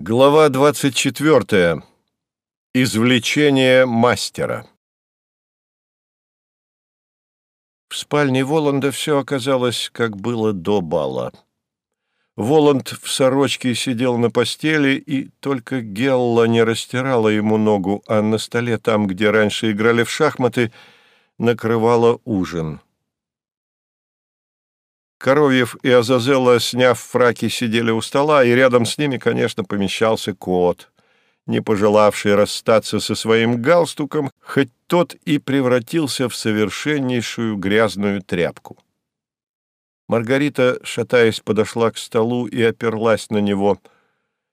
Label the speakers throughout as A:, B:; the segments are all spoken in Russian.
A: Глава 24. Извлечение мастера. В спальне Воланда все оказалось, как было до бала. Воланд в сорочке сидел на постели, и только Гелла не растирала ему ногу, а на столе, там, где раньше играли в шахматы, накрывала ужин. Коровьев и Азазелла, сняв фраки, сидели у стола, и рядом с ними, конечно, помещался кот, не пожелавший расстаться со своим галстуком, хоть тот и превратился в совершеннейшую грязную тряпку. Маргарита, шатаясь, подошла к столу и оперлась на него.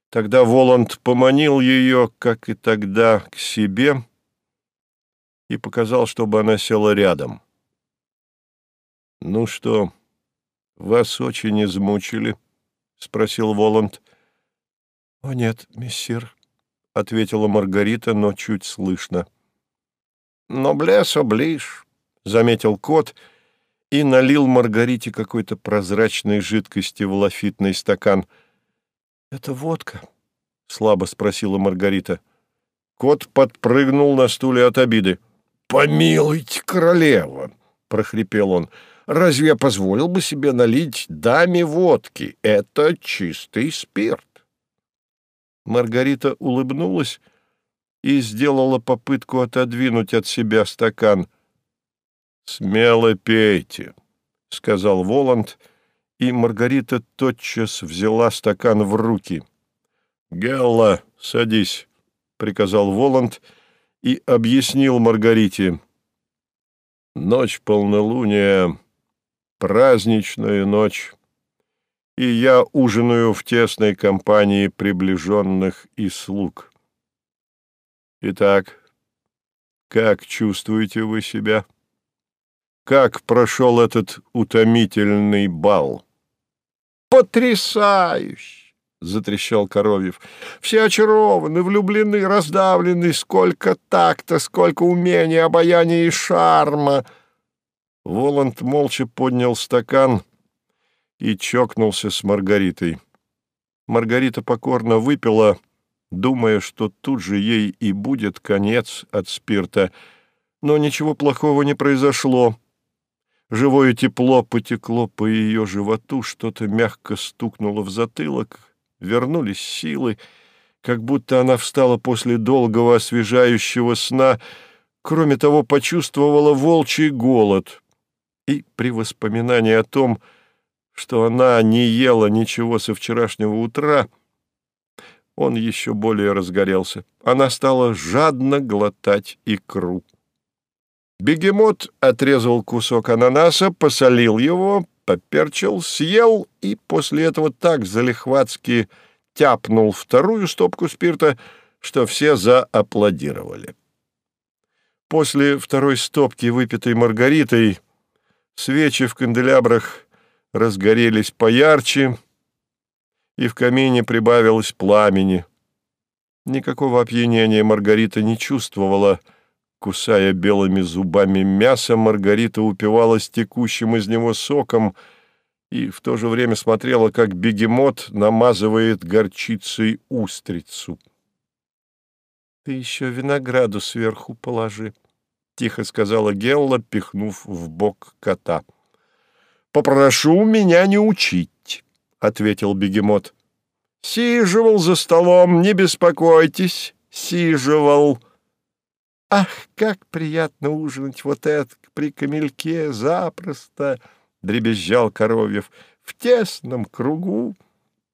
A: Тогда Воланд поманил ее, как и тогда, к себе и показал, чтобы она села рядом. «Ну что?» «Вас очень измучили?» — спросил Воланд. «О нет, мессир», — ответила Маргарита, но чуть слышно. «Ноблес оближ», — заметил кот и налил Маргарите какой-то прозрачной жидкости в лафитный стакан. «Это водка?» — слабо спросила Маргарита. Кот подпрыгнул на стуле от обиды. «Помилуйте, королева!» — прохрипел он. Разве я позволил бы себе налить даме водки? Это чистый спирт. Маргарита улыбнулась и сделала попытку отодвинуть от себя стакан. «Смело пейте», — сказал Воланд, и Маргарита тотчас взяла стакан в руки. «Гелла, садись», — приказал Воланд и объяснил Маргарите. «Ночь полнолуния праздничная ночь, и я ужинаю в тесной компании приближенных и слуг. Итак, как чувствуете вы себя? Как прошел этот утомительный бал?
B: Потрясающе! — затрещал Коровьев. «Все очарованы, влюблены, раздавлены. Сколько такта, сколько умения, обаяния и шарма!»
A: Воланд молча поднял стакан и чокнулся с Маргаритой. Маргарита покорно выпила, думая, что тут же ей и будет конец от спирта, но ничего плохого не произошло. Живое тепло потекло по ее животу, что-то мягко стукнуло в затылок, вернулись силы, как будто она встала после долгого освежающего сна, кроме того, почувствовала волчий голод — и при воспоминании о том, что она не ела ничего со вчерашнего утра, он еще более разгорелся. Она стала жадно глотать икру. Бегемот отрезал кусок ананаса, посолил его, поперчил, съел и после этого так залихватски тяпнул вторую стопку спирта, что все зааплодировали. После второй стопки, выпитой Маргаритой, Свечи в канделябрах разгорелись поярче, и в камине прибавилось пламени. Никакого опьянения Маргарита не чувствовала. Кусая белыми зубами мясо, Маргарита упивалась текущим из него соком и в то же время смотрела, как бегемот намазывает горчицей устрицу. «Ты еще винограду сверху положи», — тихо сказала Гелла, пихнув в бок кота. «Попрошу меня не учить», — ответил бегемот. «Сиживал за столом, не беспокойтесь, сиживал». «Ах, как приятно ужинать вот это при камельке запросто!» — дребезжал Коровьев. «В тесном кругу».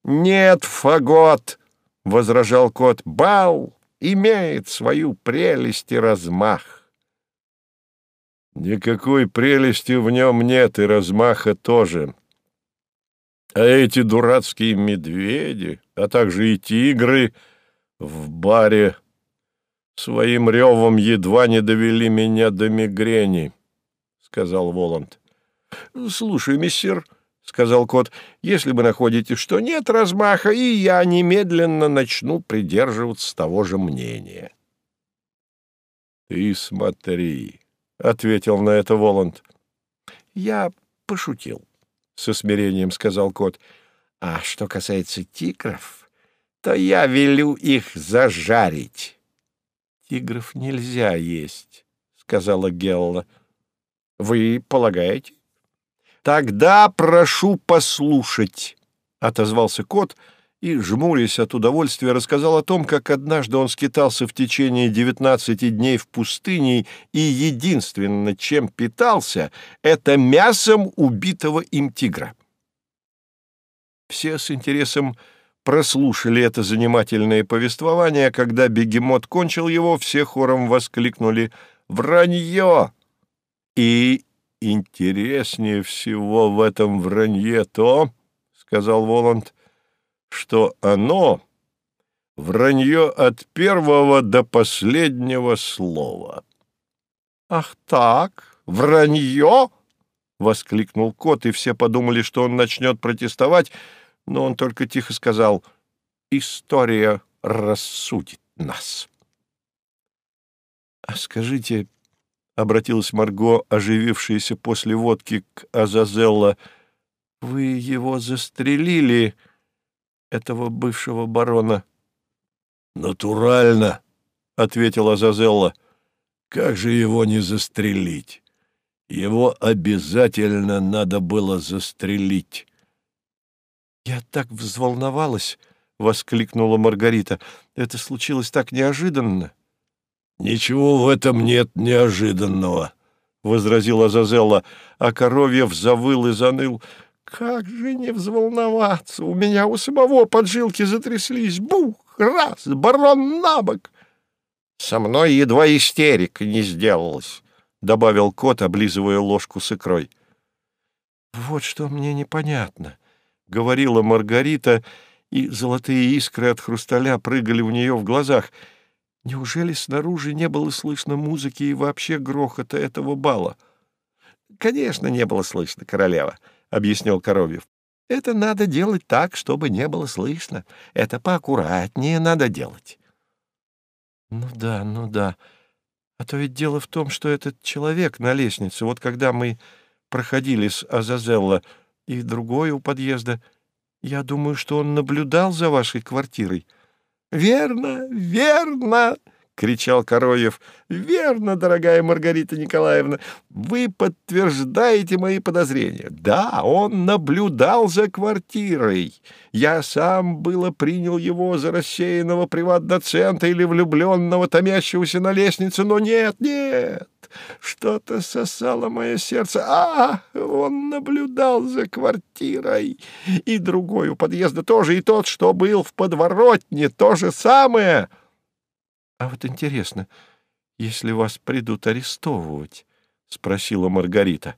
A: «Нет, фагот!» — возражал кот. «Бал имеет свою прелесть и размах». Никакой прелести в нем нет и размаха тоже. А эти дурацкие медведи, а также и тигры в баре своим ревом едва не довели меня до мигрени, — сказал Воланд.
B: — Слушай, мессир, — сказал кот, — если вы находите, что нет размаха, и я немедленно начну придерживаться того же мнения.
A: — Ты смотри, — ответил на это Воланд.
B: «Я пошутил», — со смирением сказал кот. «А что касается тигров, то я велю их зажарить».
A: «Тигров нельзя есть», — сказала Гелла.
B: «Вы полагаете?» «Тогда прошу послушать», — отозвался кот, — и, жмурясь от удовольствия, рассказал о том, как однажды он скитался в течение девятнадцати дней в пустыне и единственно, чем питался, это мясом убитого им тигра. Все с интересом прослушали это занимательное повествование, а когда бегемот кончил его, все хором воскликнули «Вранье!» И интереснее всего в этом вранье то, — сказал Воланд, — что оно — вранье от первого до последнего слова.
A: «Ах так, вранье!» — воскликнул кот, и все подумали, что он начнет протестовать, но он только тихо сказал «История рассудит нас». «А скажите...» — обратилась Марго, оживившаяся после водки к Азазелла, — «вы его застрелили...» этого бывшего барона.
B: «Натурально», — ответила Азазелла. «Как же его не застрелить? Его обязательно надо было застрелить».
A: «Я так взволновалась!» — воскликнула Маргарита. «Это случилось так неожиданно!»
B: «Ничего в этом нет неожиданного!» — возразила Азазелла, а Коровьев завыл и заныл. Как же не взволноваться! У меня у самого поджилки затряслись. Бух! Раз! Барон на бок! Со мной едва истерик не сделалось, — добавил кот, облизывая ложку с икрой. Вот что мне непонятно, — говорила Маргарита, и золотые искры от хрусталя прыгали у нее в глазах. Неужели снаружи не было слышно музыки и вообще грохота этого бала? — Конечно, не было слышно, королева, — объяснил Коровьев. Это надо делать так, чтобы не было слышно. Это поаккуратнее надо делать. Ну да, ну да. А то ведь дело в том, что этот человек на лестнице, вот когда мы проходили с Азазелла и другой у подъезда, я думаю, что он наблюдал за вашей квартирой. Верно, верно, — кричал Короев. «Верно, дорогая Маргарита Николаевна, вы подтверждаете мои подозрения. Да, он наблюдал за квартирой. Я сам было принял его за рассеянного приват-доцента или влюбленного, томящегося на лестнице, но нет, нет, что-то сосало мое сердце. А, он наблюдал за квартирой. И другой у подъезда тоже, и тот, что был в подворотне, то же самое». «А вот интересно, если вас придут арестовывать?» — спросила Маргарита.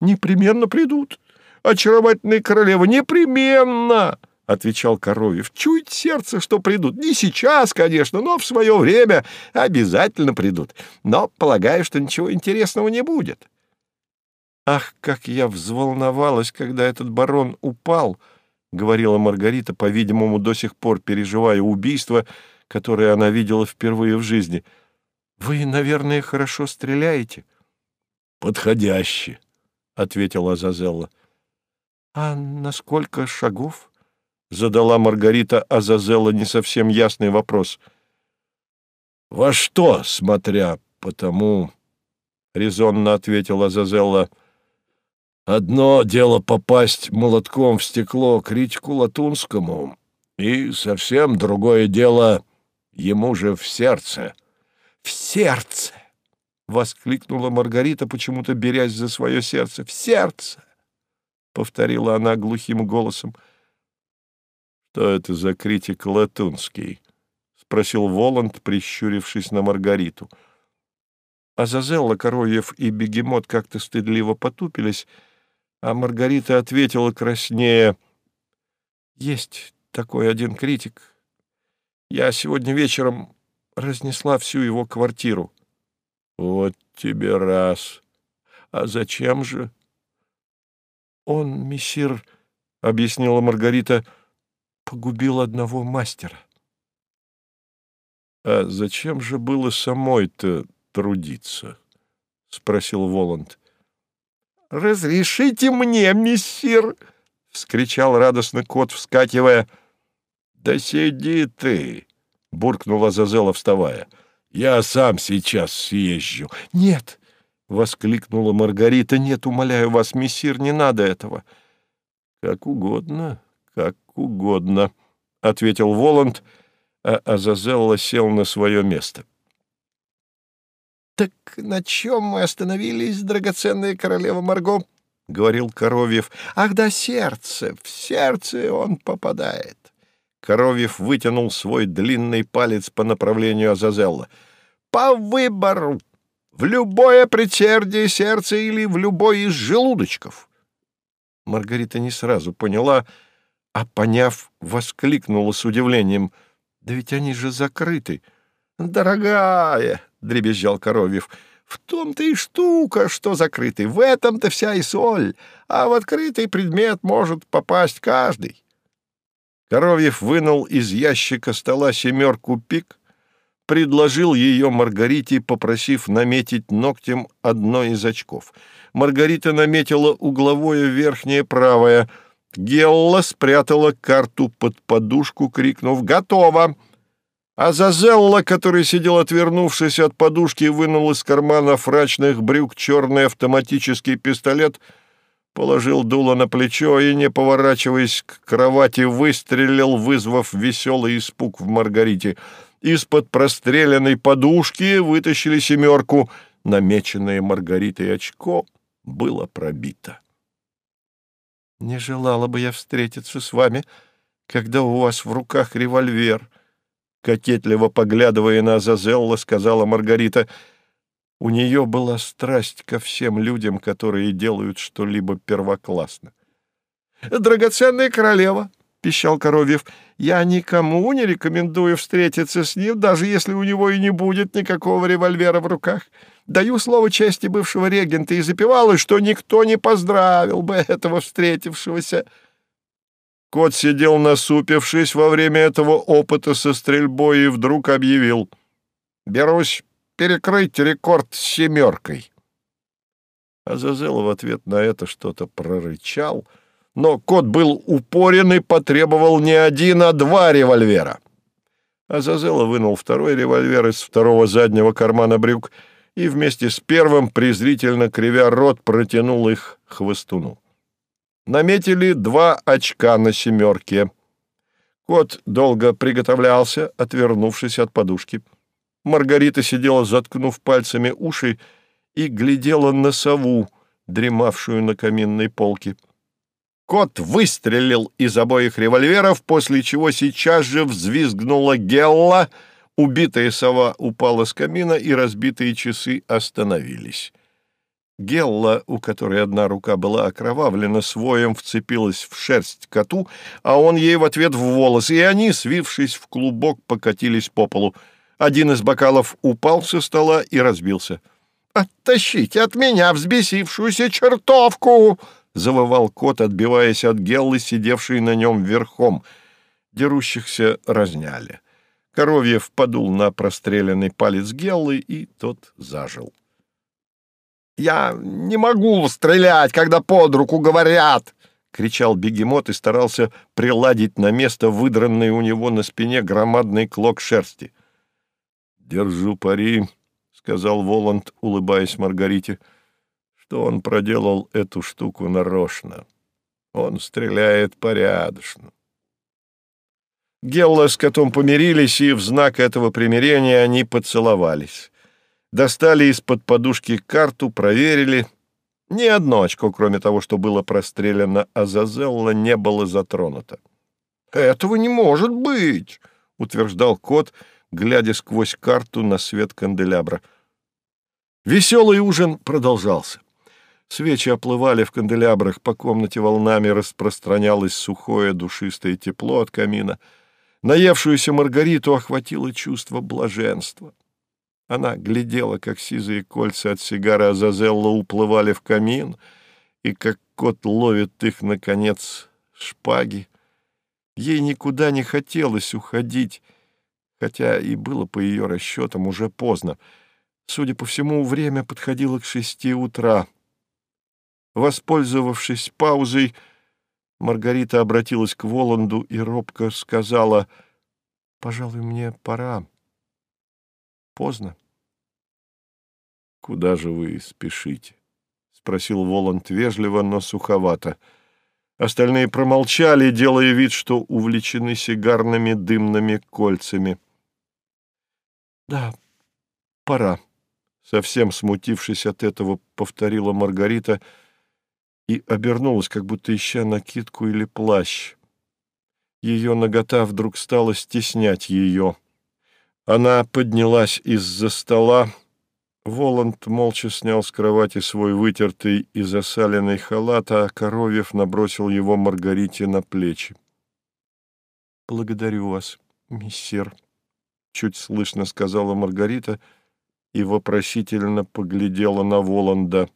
B: «Непременно придут. Очаровательная королева, непременно!» — отвечал Коровьев. «Чует сердце, что придут. Не сейчас, конечно, но в свое время обязательно придут. Но полагаю, что ничего интересного не будет». «Ах, как я взволновалась, когда этот барон упал!» — говорила Маргарита, по-видимому, до сих пор переживая убийство — которые она видела впервые в жизни. «Вы, наверное, хорошо стреляете?» «Подходяще», — ответила Азазелла.
A: «А на сколько шагов?» — задала Маргарита Азазелла не совсем ясный вопрос.
B: «Во что, смотря по тому...» — резонно ответила Азазелла. «Одно дело попасть молотком в стекло критику Латунскому, и совсем другое дело ему же в сердце.
A: «В сердце!» — воскликнула Маргарита, почему-то берясь за свое сердце. «В сердце!» — повторила она глухим голосом.
B: «Что это за критик Латунский?» — спросил Воланд, прищурившись на Маргариту.
A: Азазелла, Коровьев и Бегемот как-то стыдливо потупились, а Маргарита ответила краснее. «Есть такой один критик, я сегодня вечером разнесла всю его квартиру.
B: Вот тебе раз. А зачем же?
A: Он, мессир, — объяснила Маргарита, — погубил одного мастера.
B: А зачем же было самой-то трудиться? — спросил Воланд.
A: «Разрешите мне, мессир!» — вскричал радостно кот, вскакивая —
B: Да сиди ты, буркнула Зазела, вставая. Я сам сейчас съезжу.
A: Нет, воскликнула Маргарита. Нет, умоляю вас, мессир, не надо этого.
B: Как угодно, как угодно, ответил Воланд, а Азазелла сел на свое место.
A: «Так на чем мы остановились, драгоценная королева Марго?» — говорил Коровьев. «Ах да, сердце! В сердце он попадает!»
B: Коровьев вытянул свой длинный палец по направлению Азазелла.
A: «По выбору! В любое предсердие сердца или в любой из желудочков!» Маргарита не сразу поняла, а, поняв, воскликнула с удивлением. «Да ведь они же закрыты!» «Дорогая!» — дребезжал Коровьев — в том-то и штука, что закрытый. В этом-то вся и соль. А в открытый предмет может попасть каждый.
B: Коровьев вынул из ящика стола семерку пик, предложил ее Маргарите, попросив наметить ногтем одно из очков. Маргарита наметила угловое верхнее правое. Гелла спрятала карту под подушку, крикнув «Готово!» А Зазелла, который сидел отвернувшись от подушки, вынул из кармана фрачных брюк черный автоматический пистолет, положил дуло на плечо и, не поворачиваясь к кровати, выстрелил, вызвав веселый испуг в Маргарите. Из-под простреленной подушки вытащили семерку. Намеченное Маргаритой очко было пробито.
A: «Не желала бы я встретиться с вами, когда у вас в руках револьвер», кокетливо поглядывая на Азазелла, сказала Маргарита. У нее была страсть ко всем людям, которые делают что-либо первоклассно. «Драгоценная королева», — пищал Коровьев, — «я никому не рекомендую встретиться с ним, даже если у него и не будет никакого револьвера в руках. Даю слово чести бывшего регента и запевала, что никто не поздравил бы этого встретившегося».
B: Кот сидел насупившись во время этого опыта со стрельбой и вдруг объявил «Берусь перекрыть рекорд с семеркой». Азазел в ответ на это что-то прорычал, но кот был упорен и потребовал не один, а два револьвера. Азазела вынул второй револьвер из второго заднего кармана брюк и вместе с первым, презрительно кривя рот, протянул их хвостуну наметили два очка на семерке. Кот долго приготовлялся, отвернувшись от подушки. Маргарита сидела, заткнув пальцами уши, и глядела на сову, дремавшую на каминной полке. Кот выстрелил из обоих револьверов, после чего сейчас же взвизгнула Гелла, убитая сова упала с камина, и разбитые часы остановились. Гелла, у которой одна рука была окровавлена, своем вцепилась в шерсть коту, а он ей в ответ в волосы, и они, свившись в клубок, покатились по полу. Один из бокалов упал со стола и разбился. «Оттащите от меня взбесившуюся чертовку!» — завывал кот, отбиваясь от Геллы, сидевшей на нем верхом. Дерущихся разняли. Коровьев подул на простреленный палец Геллы, и тот зажил.
A: «Я не могу стрелять, когда под руку говорят!» — кричал бегемот и старался приладить на место выдранный у него на спине громадный клок шерсти.
B: «Держу пари», — сказал Воланд, улыбаясь Маргарите, — «что он проделал эту штуку нарочно. Он стреляет порядочно». Гелла с котом помирились, и в знак этого примирения они поцеловались достали из-под подушки карту, проверили. Ни одно очко, кроме того, что было прострелено Азазелла, не было затронуто.
A: «Этого не может быть!» — утверждал кот, глядя сквозь карту на свет канделябра.
B: Веселый ужин продолжался. Свечи оплывали в канделябрах, по комнате волнами распространялось сухое душистое тепло от камина. Наевшуюся Маргариту охватило чувство блаженства. Она глядела, как сизые кольца от сигары Азазелла уплывали в камин, и как кот ловит их, наконец, шпаги. Ей никуда не хотелось уходить, хотя и было по ее расчетам уже поздно. Судя по всему, время подходило к шести утра. Воспользовавшись паузой,
A: Маргарита обратилась к Воланду и робко сказала, «Пожалуй, мне пора. Поздно».
B: «Куда же вы спешите?» — спросил Воланд вежливо, но суховато. Остальные промолчали, делая вид, что увлечены сигарными дымными кольцами.
A: «Да, пора», — совсем смутившись от этого, повторила Маргарита и обернулась, как будто ища накидку или плащ. Ее нагота вдруг стала стеснять ее. Она поднялась из-за стола, Воланд молча снял с кровати свой вытертый и засаленный халат, а Коровьев набросил его Маргарите на плечи. «Благодарю вас, миссер», — чуть слышно сказала Маргарита и вопросительно поглядела на Воланда.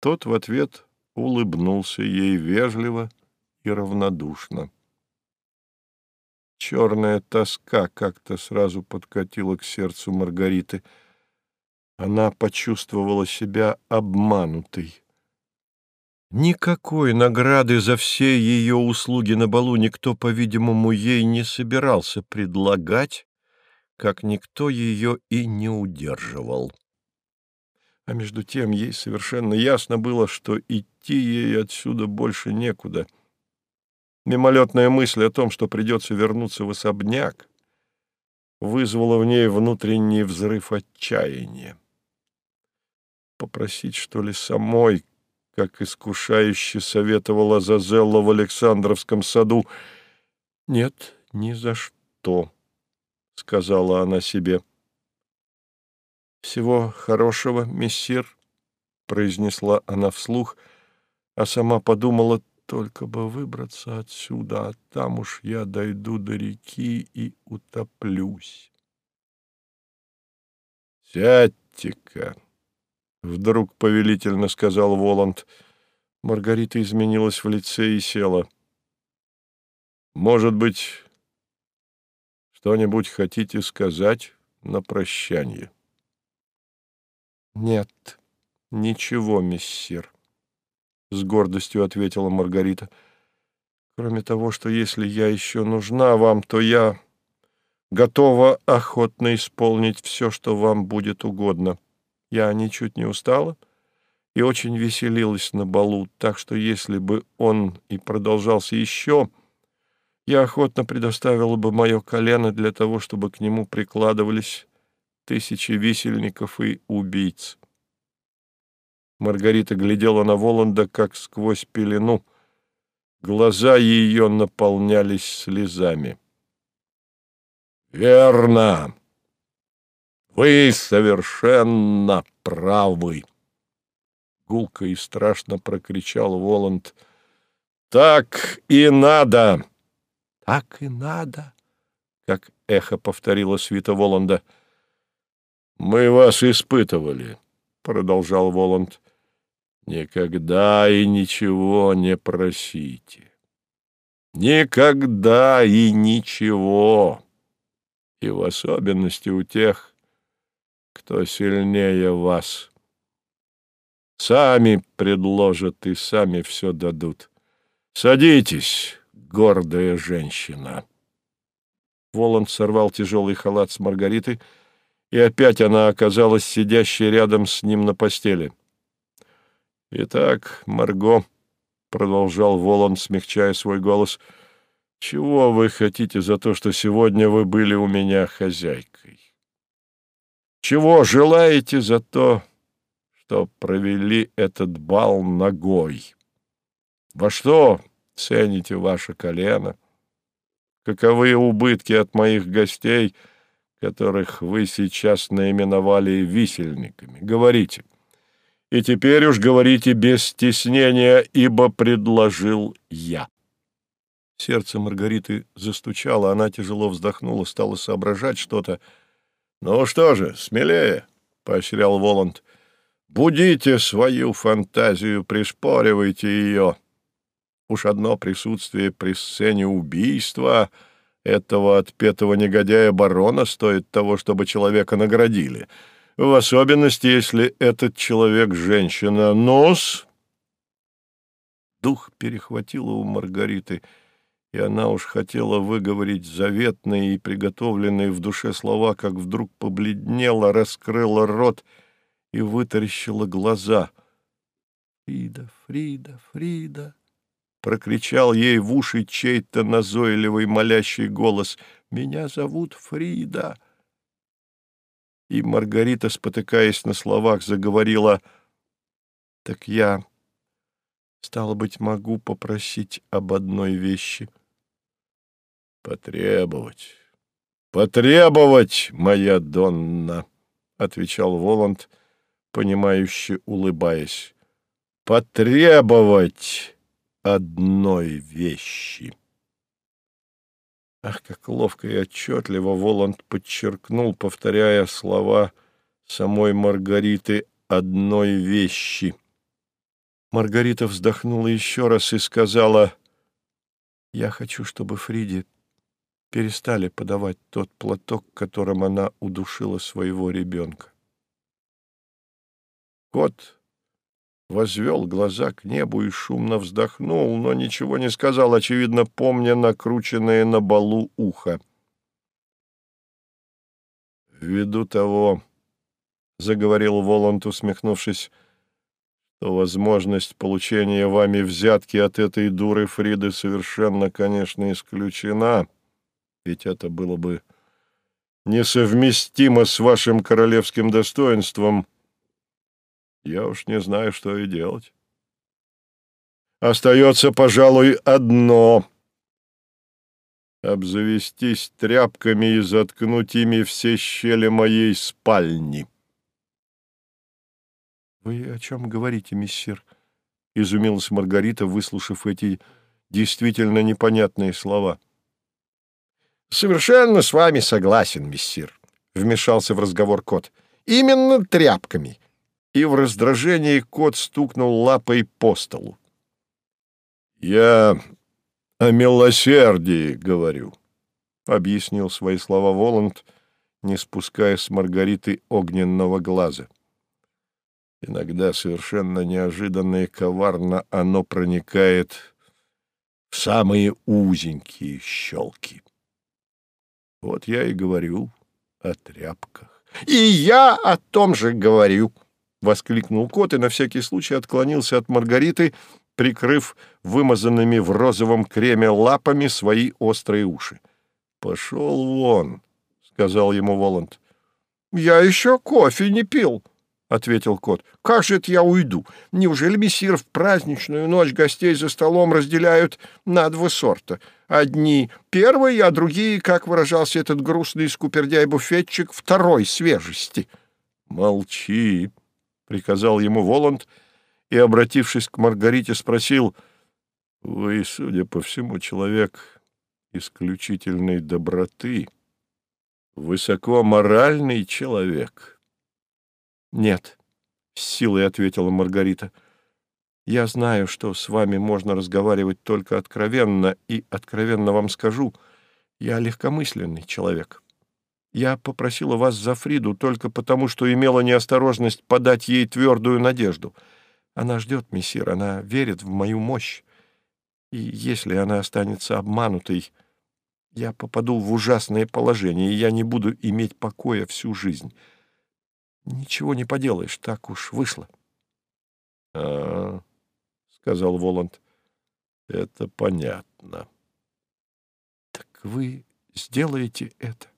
A: Тот в ответ улыбнулся ей вежливо и равнодушно. Черная тоска как-то сразу подкатила к сердцу Маргариты — она почувствовала себя обманутой. Никакой награды за все ее услуги на балу никто, по-видимому, ей не собирался предлагать, как никто ее и не удерживал. А между тем ей совершенно ясно было, что идти ей отсюда больше некуда. Мимолетная мысль о том, что придется вернуться в особняк, вызвала в ней внутренний взрыв отчаяния попросить, что ли, самой, как искушающе советовала Зазелла в Александровском саду. «Нет, ни за что», — сказала она себе. «Всего хорошего, мессир», — произнесла она вслух, а сама подумала, только бы выбраться отсюда, а там уж я дойду до реки и утоплюсь.
B: «Сядьте-ка», Вдруг повелительно сказал Воланд. Маргарита изменилась в лице и села. «Может быть, что-нибудь хотите сказать на прощание?»
A: «Нет, ничего, мессир», — с гордостью ответила Маргарита. «Кроме того, что если я еще нужна вам, то я готова охотно исполнить все, что вам будет угодно». Я ничуть не устала и очень веселилась на балу, так что если бы он и продолжался еще, я охотно предоставила бы мое колено для того, чтобы к нему прикладывались тысячи висельников и убийц. Маргарита глядела на Воланда, как сквозь пелену. Глаза ее наполнялись слезами.
B: «Верно!» Вы совершенно правы. Гулко и страшно прокричал Воланд. Так и надо.
A: Так и надо, как эхо повторила свита Воланда.
B: Мы вас испытывали, продолжал Воланд. Никогда и ничего не просите. Никогда и ничего. И в особенности у тех, кто сильнее вас. Сами предложат и сами все дадут. Садитесь, гордая женщина.
A: Воланд сорвал тяжелый халат с Маргариты, и опять она оказалась сидящей рядом с ним на постели.
B: «Итак, Марго», — продолжал Воланд, смягчая свой голос, — «чего вы хотите за то, что сегодня вы были у меня хозяйкой?» Чего желаете за то, что провели этот бал ногой? Во что цените ваше колено? Каковы убытки от моих гостей, которых вы сейчас наименовали висельниками? Говорите. И теперь уж говорите без стеснения, ибо предложил я.
A: Сердце Маргариты застучало, она тяжело вздохнула, стала соображать что-то,
B: «Ну что же, смелее!» — поощрял Воланд. «Будите свою фантазию, пришпоривайте ее. Уж одно присутствие при сцене убийства этого отпетого негодяя барона стоит того, чтобы человека наградили. В особенности, если этот человек — женщина. Нос!»
A: Дух перехватило у Маргариты, и она уж хотела выговорить заветные и приготовленные в душе слова, как вдруг побледнела, раскрыла рот и вытаращила глаза. «Фрида, Фрида, Фрида!» — прокричал ей в уши чей-то назойливый молящий голос. «Меня зовут Фрида!» И Маргарита, спотыкаясь на словах, заговорила «Так я, стало быть, могу попросить об одной вещи».
B: «Потребовать, потребовать, моя Донна!» — отвечал Воланд, понимающе улыбаясь. «Потребовать одной вещи!»
A: Ах, как ловко и отчетливо Воланд подчеркнул, повторяя слова самой Маргариты «одной вещи». Маргарита вздохнула еще раз и сказала, «Я хочу, чтобы Фриде перестали подавать тот платок, которым она удушила своего ребенка». Кот возвел глаза к небу и шумно вздохнул, но ничего не сказал, очевидно, помня накрученное на балу ухо. «Ввиду того, — заговорил Воланд, усмехнувшись, — то возможность получения вами взятки от этой дуры Фриды совершенно, конечно, исключена, ведь это было бы несовместимо с вашим королевским достоинством. Я уж не знаю, что и делать. Остается, пожалуй, одно — обзавестись тряпками и заткнуть ими все щели моей спальни. «Вы о чем говорите, миссир?» — изумилась Маргарита, выслушав эти действительно непонятные слова.
B: «Совершенно с вами согласен, миссир», — вмешался в разговор кот. «Именно тряпками».
A: И в раздражении кот стукнул лапой по столу. «Я о милосердии говорю», — объяснил свои слова Воланд, не спуская с Маргариты огненного глаза. Иногда совершенно неожиданно и коварно оно проникает в самые узенькие щелки. Вот я и говорю о тряпках.
B: — И я о том же говорю! — воскликнул кот и на всякий случай отклонился от Маргариты, прикрыв вымазанными в розовом креме лапами свои острые уши.
A: — Пошел вон! — сказал ему Воланд.
B: — Я еще кофе не пил! —— ответил кот. — Как же это я уйду? Неужели мессир в праздничную ночь гостей за столом разделяют на два сорта? Одни первый, а другие, как выражался этот грустный скупердяй-буфетчик, второй свежести.
A: — Молчи, — приказал ему Воланд и, обратившись к Маргарите, спросил, — Вы, судя по всему, человек исключительной доброты, высокоморальный человек.
C: — «Нет», — с силой ответила Маргарита. «Я знаю, что с вами можно разговаривать только откровенно, и откровенно вам скажу, я легкомысленный человек. Я попросила вас за Фриду только потому, что имела неосторожность подать ей твердую надежду. Она ждет, мессир, она верит в мою мощь. И если она останется обманутой, я попаду в ужасное положение, и я не буду иметь покоя всю жизнь». Ничего не поделаешь, так уж вышло.
A: — А, — сказал Воланд, — это понятно.
C: — Так вы сделаете это?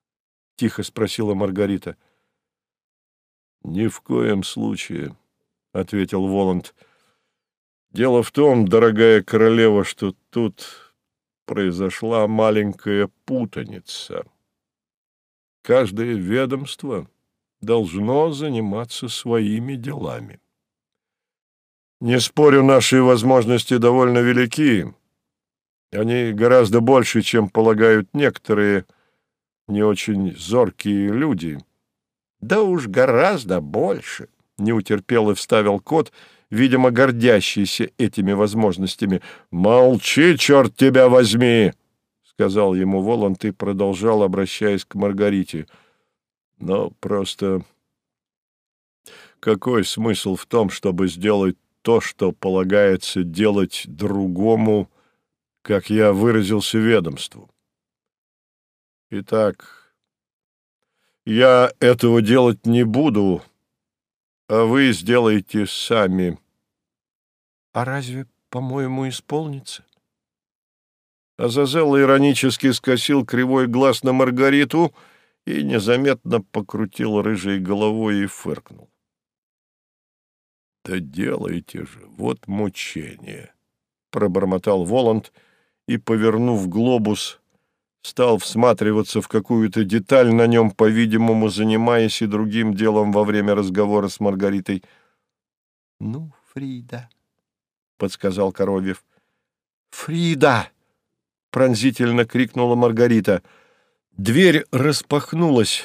C: — тихо спросила Маргарита.
A: — Ни в коем случае, — ответил Воланд. — Дело в том, дорогая королева, что тут произошла маленькая путаница. Каждое ведомство должно заниматься своими делами. Не спорю, наши возможности довольно велики. Они гораздо больше, чем полагают некоторые не очень зоркие люди.
B: Да уж гораздо больше, — не утерпел и вставил кот, видимо, гордящийся этими возможностями.
A: «Молчи, черт тебя возьми!» — сказал ему Воланд и продолжал, обращаясь к Маргарите — но просто какой смысл в том, чтобы сделать то, что полагается делать другому, как я выразился ведомству. Итак, я этого делать не буду, а вы сделаете сами.
C: А разве, по-моему, исполнится?
A: Азазел иронически скосил кривой глаз на Маргариту и незаметно покрутил рыжей головой и фыркнул. «Да делайте же, вот мучение!» — пробормотал Воланд и, повернув глобус, стал всматриваться в какую-то деталь на нем, по-видимому, занимаясь и другим делом во время разговора с Маргаритой.
C: — Ну, Фрида, — подсказал Коровьев. — Фрида! — пронзительно крикнула Маргарита. Дверь распахнулась,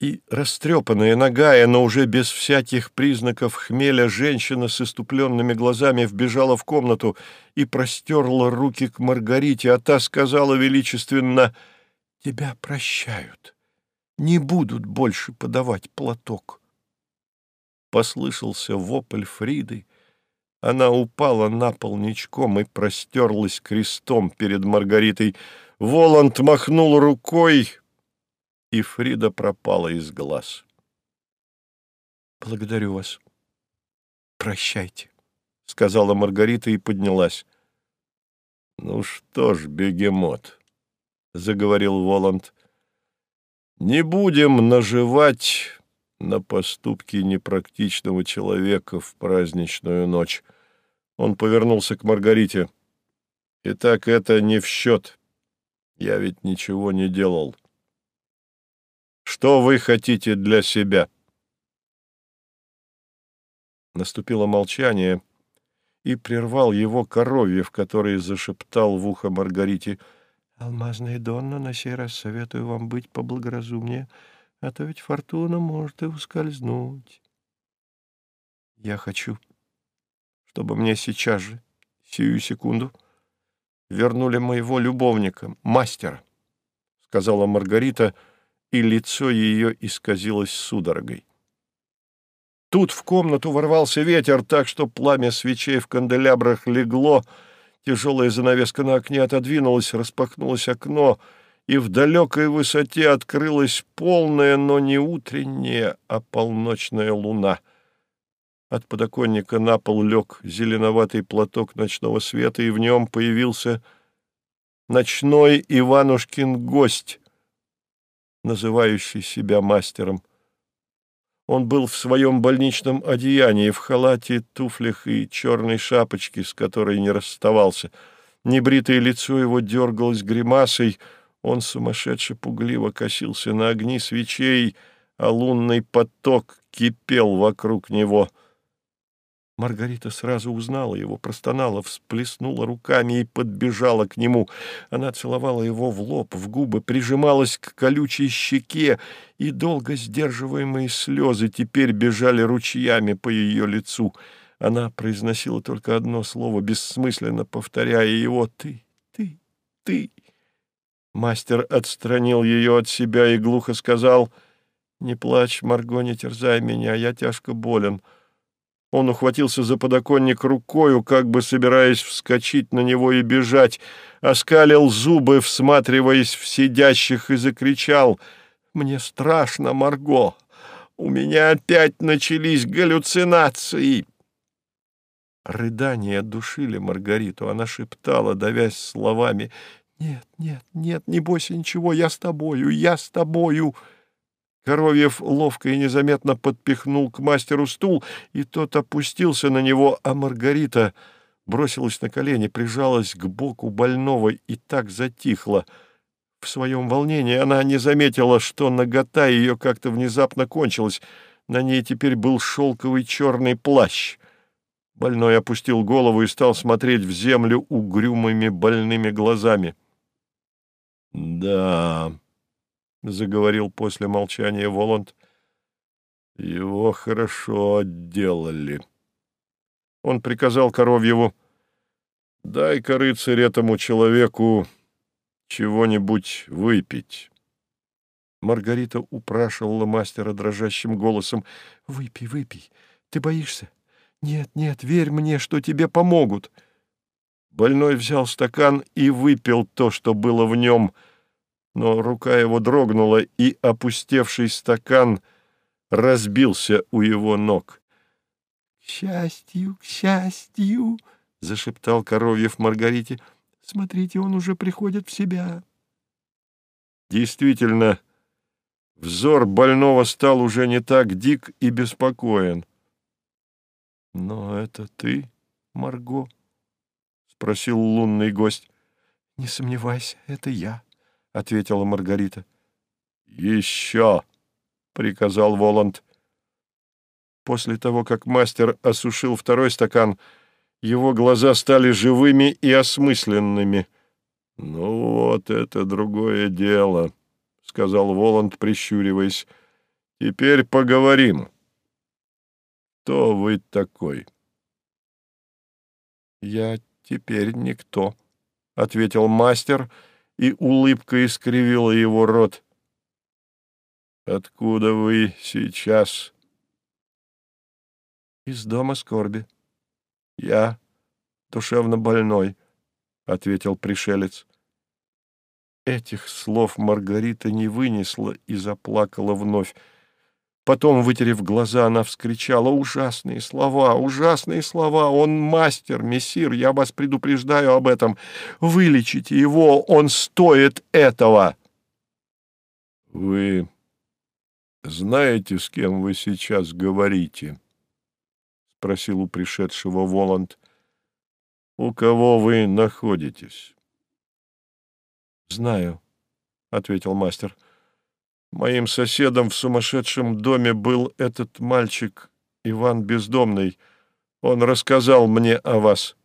C: и растрепанная, нагая, но уже без всяких признаков хмеля, женщина с иступленными глазами вбежала в комнату и простерла руки к Маргарите, а та сказала величественно «Тебя прощают, не будут больше подавать платок». Послышался вопль Фриды, она упала на пол ничком и простерлась крестом перед Маргаритой. Воланд махнул рукой, и Фрида пропала из глаз. «Благодарю вас. Прощайте», — сказала Маргарита и поднялась.
A: «Ну что ж, бегемот», — заговорил Воланд, — «не будем наживать на поступки непрактичного человека в праздничную ночь». Он повернулся к Маргарите. «Итак, это не в счет. Я ведь ничего не делал. Что вы хотите для себя?»
C: Наступило молчание, и прервал его коровьев, который зашептал в ухо Маргарите. «Алмазная Донна, на сей раз советую вам быть поблагоразумнее, а то ведь фортуна может и ускользнуть. Я хочу, чтобы мне сейчас же, сию секунду, вернули моего любовника, мастера», — сказала Маргарита, — и лицо ее исказилось судорогой. Тут в комнату ворвался ветер, так что пламя свечей в канделябрах легло, тяжелая занавеска на окне отодвинулась, распахнулось окно, и в далекой высоте открылась полная, но не утренняя, а полночная луна. От подоконника на пол лег зеленоватый платок ночного света, и в нем появился ночной Иванушкин гость, называющий себя мастером. Он был в своем больничном одеянии, в халате, туфлях и черной шапочке, с которой не расставался. Небритое лицо его дергалось гримасой, он сумасшедше пугливо косился на огни свечей, а лунный поток кипел вокруг него — Маргарита сразу узнала его, простонала, всплеснула руками и подбежала к нему. Она целовала его в лоб, в губы, прижималась к колючей щеке, и долго сдерживаемые слезы теперь бежали ручьями по ее лицу. Она произносила только одно слово, бессмысленно повторяя его «ты, ты, ты». Мастер отстранил ее от себя и глухо сказал «Не плачь, Марго, не терзай меня, я тяжко болен». Он ухватился за подоконник рукою, как бы собираясь вскочить на него и бежать, оскалил зубы, всматриваясь в сидящих, и закричал «Мне страшно, Марго! У меня опять начались галлюцинации!» Рыдания душили Маргариту. Она шептала, давясь словами «Нет, нет, нет, не бойся ничего, я с тобою, я с тобою!» Коровьев ловко и незаметно подпихнул к мастеру стул, и тот опустился на него, а Маргарита бросилась на колени, прижалась к боку больного и так затихла. В своем волнении она не заметила, что нагота ее как-то внезапно кончилась. На ней теперь был шелковый черный плащ. Больной опустил голову и стал смотреть в землю угрюмыми больными глазами. — Да, — заговорил после молчания Воланд. «Его хорошо отделали». Он приказал Коровьеву, «Дай-ка, рыцарь, этому человеку чего-нибудь выпить». Маргарита упрашивала мастера дрожащим голосом, «Выпей, выпей. Ты боишься? Нет, нет, верь мне, что тебе помогут. Больной взял стакан и выпил то, что было в нем, но рука его дрогнула, и опустевший стакан разбился у его ног. — К счастью, к счастью! — зашептал Коровьев Маргарите. — Смотрите, он уже приходит в себя. Действительно, взор больного стал уже не так дик и беспокоен. — Но это ты, Марго? — спросил лунный гость. — Не сомневайся, это я, — ответила Маргарита. — Еще! — приказал Воланд. После того, как мастер осушил второй стакан, его глаза стали живыми и осмысленными. — Ну вот это другое дело, — сказал Воланд, прищуриваясь. — Теперь поговорим. — кто вы такой? Я теперь никто, — ответил мастер, и улыбка искривила его рот. Откуда вы сейчас? Из дома скорби. Я душевно больной, — ответил пришелец. Этих слов Маргарита не вынесла и заплакала вновь. Потом, вытерев глаза, она вскричала «Ужасные слова! Ужасные слова! Он мастер, мессир! Я вас предупреждаю об этом! Вылечите его! Он стоит этого!» «Вы знаете, с кем вы сейчас говорите?» — спросил у пришедшего Воланд. «У кого вы находитесь?» «Знаю», — ответил мастер. — Моим соседом в сумасшедшем доме был этот мальчик, Иван Бездомный. Он рассказал мне о вас.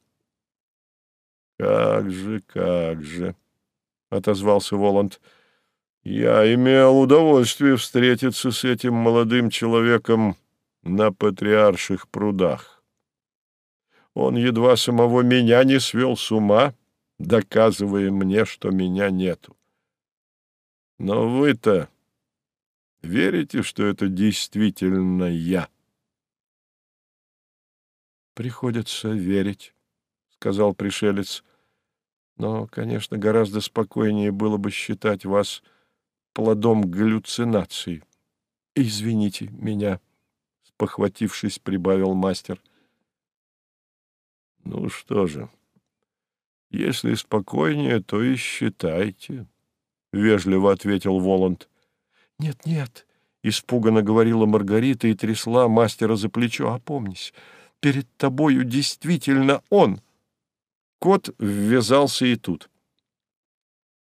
C: — Как же, как же, — отозвался Воланд. — Я имел удовольствие встретиться с этим молодым человеком на Патриарших прудах. Он едва самого меня не свел с ума, доказывая мне, что меня нету. Но вы-то Верите, что это действительно я? Приходится верить, сказал пришелец. Но, конечно, гораздо спокойнее было бы считать вас плодом галлюцинаций. Извините меня, спохватившись, прибавил мастер. Ну что же, если спокойнее, то и считайте, вежливо ответил Воланд. «Нет, нет», — испуганно говорила Маргарита и трясла мастера за плечо. «Опомнись, перед тобою действительно он». Кот ввязался и тут.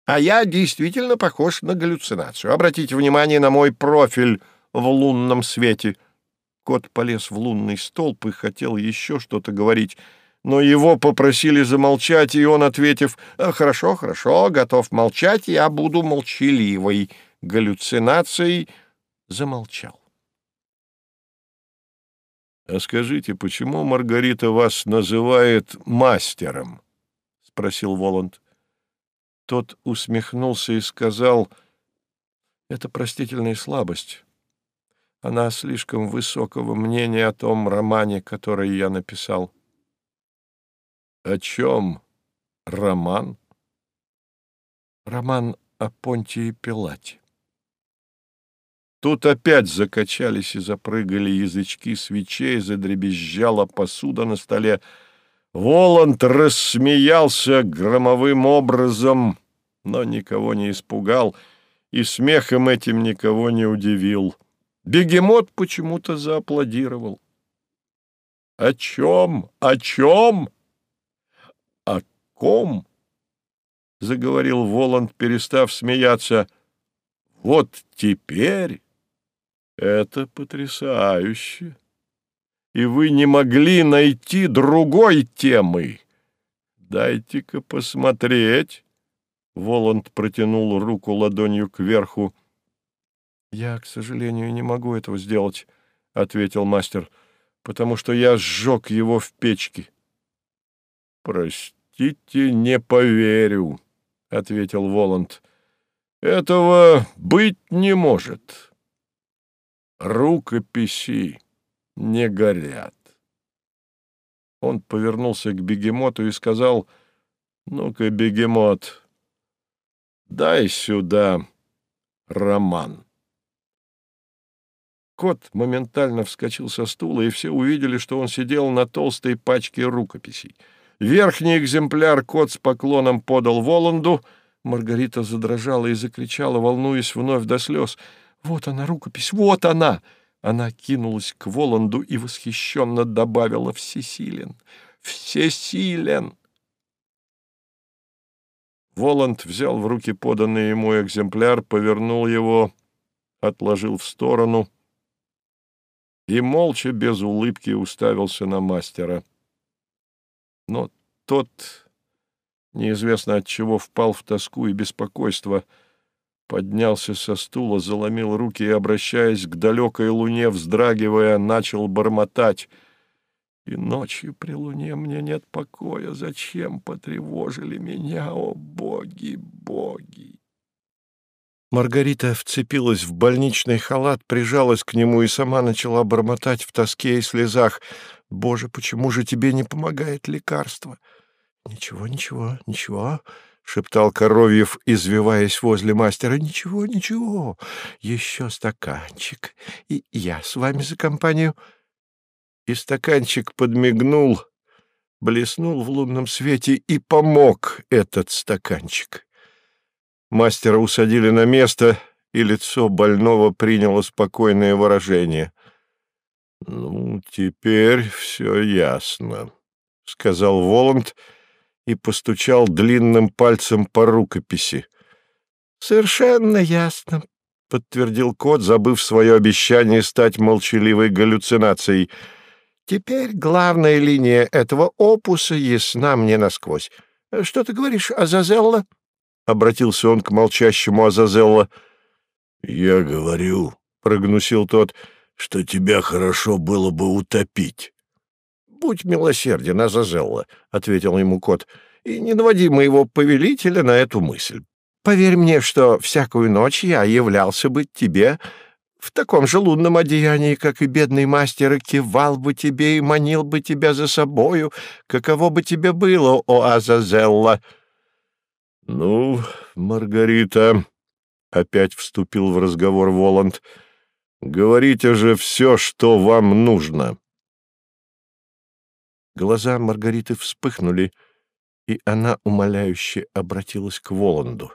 C: «А я действительно похож на галлюцинацию. Обратите внимание на мой профиль в лунном свете». Кот полез в лунный столб и хотел еще что-то говорить, но его попросили замолчать, и он, ответив «Хорошо, хорошо, готов молчать, я буду молчаливой», галлюцинацией, замолчал. «А скажите, почему Маргарита вас называет мастером?» — спросил Воланд. Тот усмехнулся и сказал, «Это простительная слабость. Она слишком высокого мнения о том романе, который я написал». «О чем роман?» «Роман о Понтии Пилате». Тут опять закачались и запрыгали язычки свечей, задребезжала посуда на столе. Воланд рассмеялся громовым образом, но никого не испугал и смехом этим никого не удивил. Бегемот почему-то зааплодировал. «О чем? О чем? О ком?» — заговорил Воланд, перестав смеяться. «Вот теперь...» Это потрясающе. И вы не могли найти другой темы. Дайте-ка посмотреть. Воланд протянул руку ладонью кверху. «Я, к сожалению, не могу этого сделать», — ответил мастер, «потому что я сжег его в печке». «Простите, не поверю», — ответил Воланд. «Этого быть не может» рукописи не горят.
A: Он повернулся к бегемоту и сказал, «Ну-ка, бегемот, дай сюда роман». Кот моментально вскочил со стула, и все увидели, что он сидел на толстой пачке рукописей. Верхний экземпляр кот с поклоном подал Воланду. Маргарита задрожала и закричала, волнуясь вновь до слез. «Вот она, рукопись, вот она!» Она кинулась к Воланду и восхищенно добавила «Всесилен! Всесилен!» Воланд взял в руки поданный ему экземпляр, повернул его, отложил в сторону — и молча, без улыбки, уставился на мастера. Но тот, неизвестно от чего, впал в тоску и беспокойство, поднялся со стула, заломил руки и, обращаясь к далекой луне, вздрагивая, начал бормотать. «И ночью при луне мне нет покоя. Зачем потревожили меня, о боги, боги?» Маргарита вцепилась в больничный халат, прижалась к нему и сама начала бормотать в тоске и слезах. «Боже, почему же тебе не помогает лекарство?» «Ничего, ничего, ничего», — шептал Коровьев, извиваясь возле мастера. «Ничего, ничего, еще стаканчик, и я с вами за компанию». И стаканчик подмигнул, блеснул в лунном свете и помог этот стаканчик. Мастера усадили на место, и лицо больного приняло спокойное выражение. «Ну, теперь все ясно», — сказал Воланд и постучал длинным пальцем по рукописи. «Совершенно ясно», — подтвердил кот, забыв свое обещание стать молчаливой галлюцинацией. «Теперь главная линия этого опуса ясна мне насквозь. Что ты говоришь, Азазелла?» обратился он к молчащему Азазелла. «Я говорю», — прогнусил тот, — «что тебя хорошо было бы утопить». «Будь милосерден, Азазелла», — ответил ему кот, — «и не наводи моего повелителя на эту мысль. Поверь мне, что всякую ночь я являлся бы тебе в таком же лунном одеянии, как и бедный мастер, и кивал бы тебе и манил бы тебя за собою, каково бы тебе было, о Азазелла».
B: «Ну, Маргарита», — опять вступил в разговор Воланд, — «говорите же все, что вам нужно».
A: Глаза Маргариты вспыхнули, и она умоляюще обратилась к Воланду.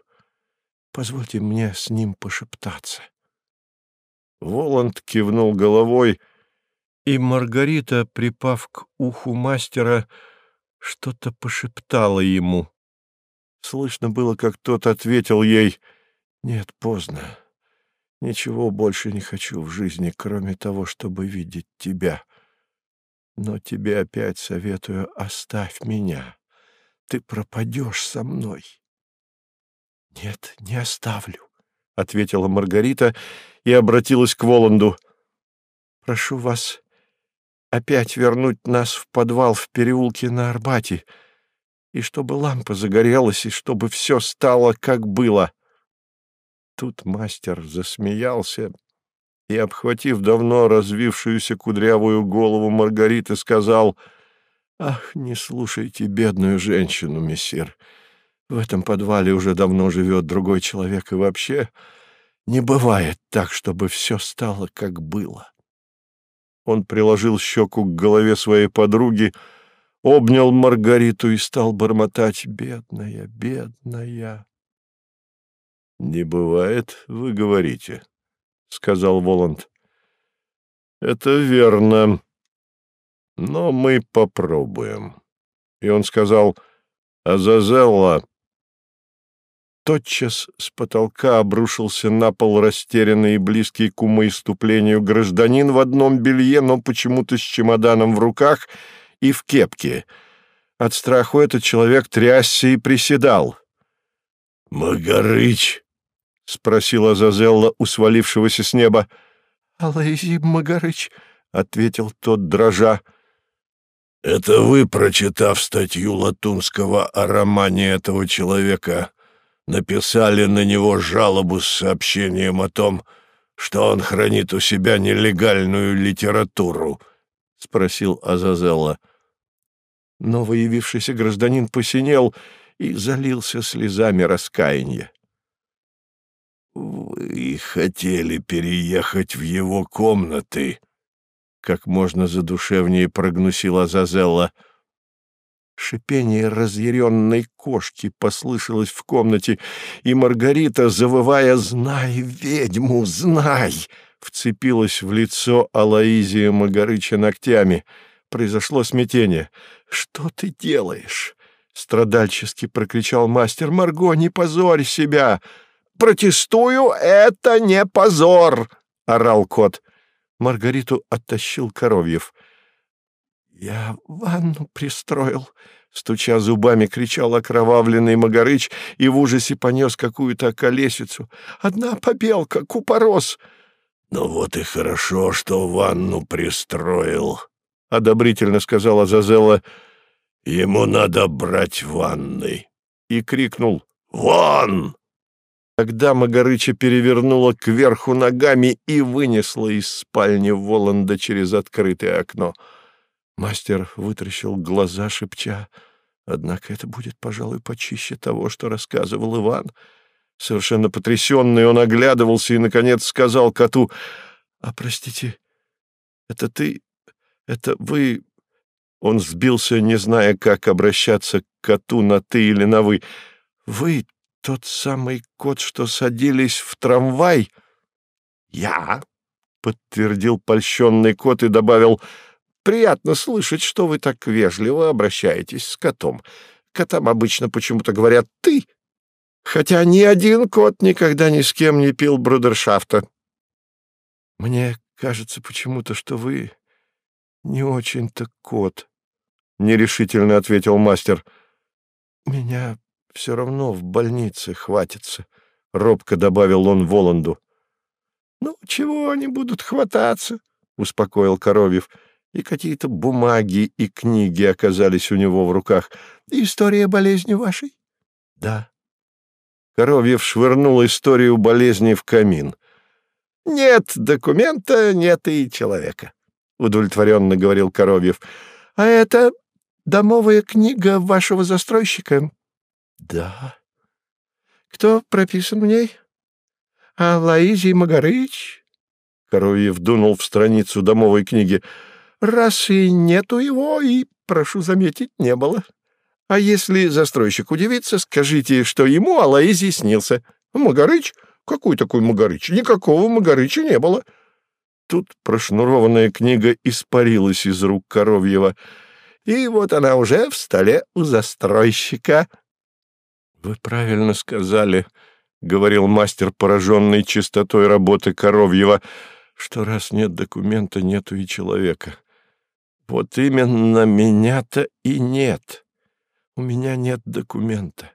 A: «Позвольте мне с ним пошептаться». Воланд кивнул головой, и Маргарита, припав к уху мастера, что-то пошептала ему. Слышно было, как тот ответил ей, «Нет, поздно. Ничего больше не хочу в жизни, кроме того, чтобы видеть тебя. Но тебе опять советую, оставь меня. Ты пропадешь со мной». «Нет, не оставлю», — ответила Маргарита и обратилась к Воланду. «Прошу вас опять вернуть нас в подвал в переулке на Арбате» и чтобы лампа загорелась, и чтобы все стало, как было. Тут мастер засмеялся и, обхватив давно развившуюся кудрявую голову Маргариты, сказал, «Ах, не слушайте бедную женщину, мессир. В этом подвале уже давно живет другой человек, и вообще не бывает так, чтобы все стало, как было». Он приложил щеку к голове своей подруги, обнял Маргариту и стал бормотать «Бедная, бедная».
B: «Не бывает, вы говорите», — сказал Воланд. «Это верно, но мы попробуем». И он сказал «Азазелла». Тотчас с потолка обрушился на пол растерянный и близкий к умоиступлению гражданин в одном белье, но почему-то с чемоданом в руках — и в кепке. От страху этот человек трясся и приседал. «Магарыч?» — спросила Зазелла у свалившегося с неба.
A: «Алэйзи Магарыч», — ответил тот, дрожа.
B: «Это вы, прочитав статью Латунского о романе этого человека, написали на него жалобу с сообщением о том, что он хранит у себя нелегальную литературу?» — спросил Азазелла.
C: Новоявившийся гражданин посинел и залился слезами раскаяния.
B: «Вы хотели переехать в его комнаты», — как можно задушевнее прогнусила Зазелла.
C: Шипение разъяренной кошки послышалось в комнате, и Маргарита, завывая «Знай, ведьму, знай!» вцепилась в лицо Алаизия Магарыча ногтями. Произошло смятение. «Что ты делаешь?» — страдальчески прокричал мастер. «Марго, не позорь себя!» «Протестую, это не позор!» — орал кот. Маргариту оттащил Коровьев. «Я ванну пристроил», — стуча зубами, кричал окровавленный Магарыч и в ужасе понес какую-то колесицу. «Одна побелка, купорос!»
B: «Ну вот и хорошо, что ванну пристроил», — одобрительно сказала Зазела. «Ему надо брать ванной».
C: И крикнул
B: «Вон!»
C: Тогда Магарыча перевернула кверху ногами и вынесла из спальни Воланда через открытое окно. Мастер вытращил глаза, шепча. Однако это будет, пожалуй, почище того, что рассказывал Иван. Совершенно потрясенный он оглядывался и, наконец, сказал коту, «А, простите, это ты... это вы...» Он сбился, не зная, как обращаться к коту на «ты» или на «вы». «Вы тот самый кот, что садились в трамвай?»
B: «Я», —
C: подтвердил польщенный кот и добавил, «приятно слышать, что вы так вежливо обращаетесь с котом. Котам обычно почему-то говорят «ты», хотя ни один кот никогда ни с кем не пил брудершафта». «Мне кажется почему-то, что вы не очень-то кот», — нерешительно ответил мастер. «Меня все равно в больнице хватится, — робко добавил он Воланду. — Ну, чего они будут хвататься? — успокоил Коровьев. И какие-то бумаги и книги оказались у него в руках. — История болезни вашей? — Да. Коровьев швырнул историю болезни в камин. — Нет документа, нет и человека, — удовлетворенно говорил Коровьев. — А это домовая книга вашего застройщика? Да. Кто прописан в ней? А Лаизий Магарыч? Коровьев дунул в страницу домовой книги. Раз и нету его, и, прошу заметить, не было. А если застройщик удивится, скажите, что ему Алаизий снился. Магарыч? Какой такой Магарыч? Никакого Магарыча не было. Тут прошнурованная книга испарилась из рук Коровьева. И вот она уже в столе у застройщика. «Вы правильно сказали», — говорил мастер, пораженный чистотой работы Коровьева, «что раз нет документа, нету и человека. Вот именно меня-то и нет. У меня нет документа».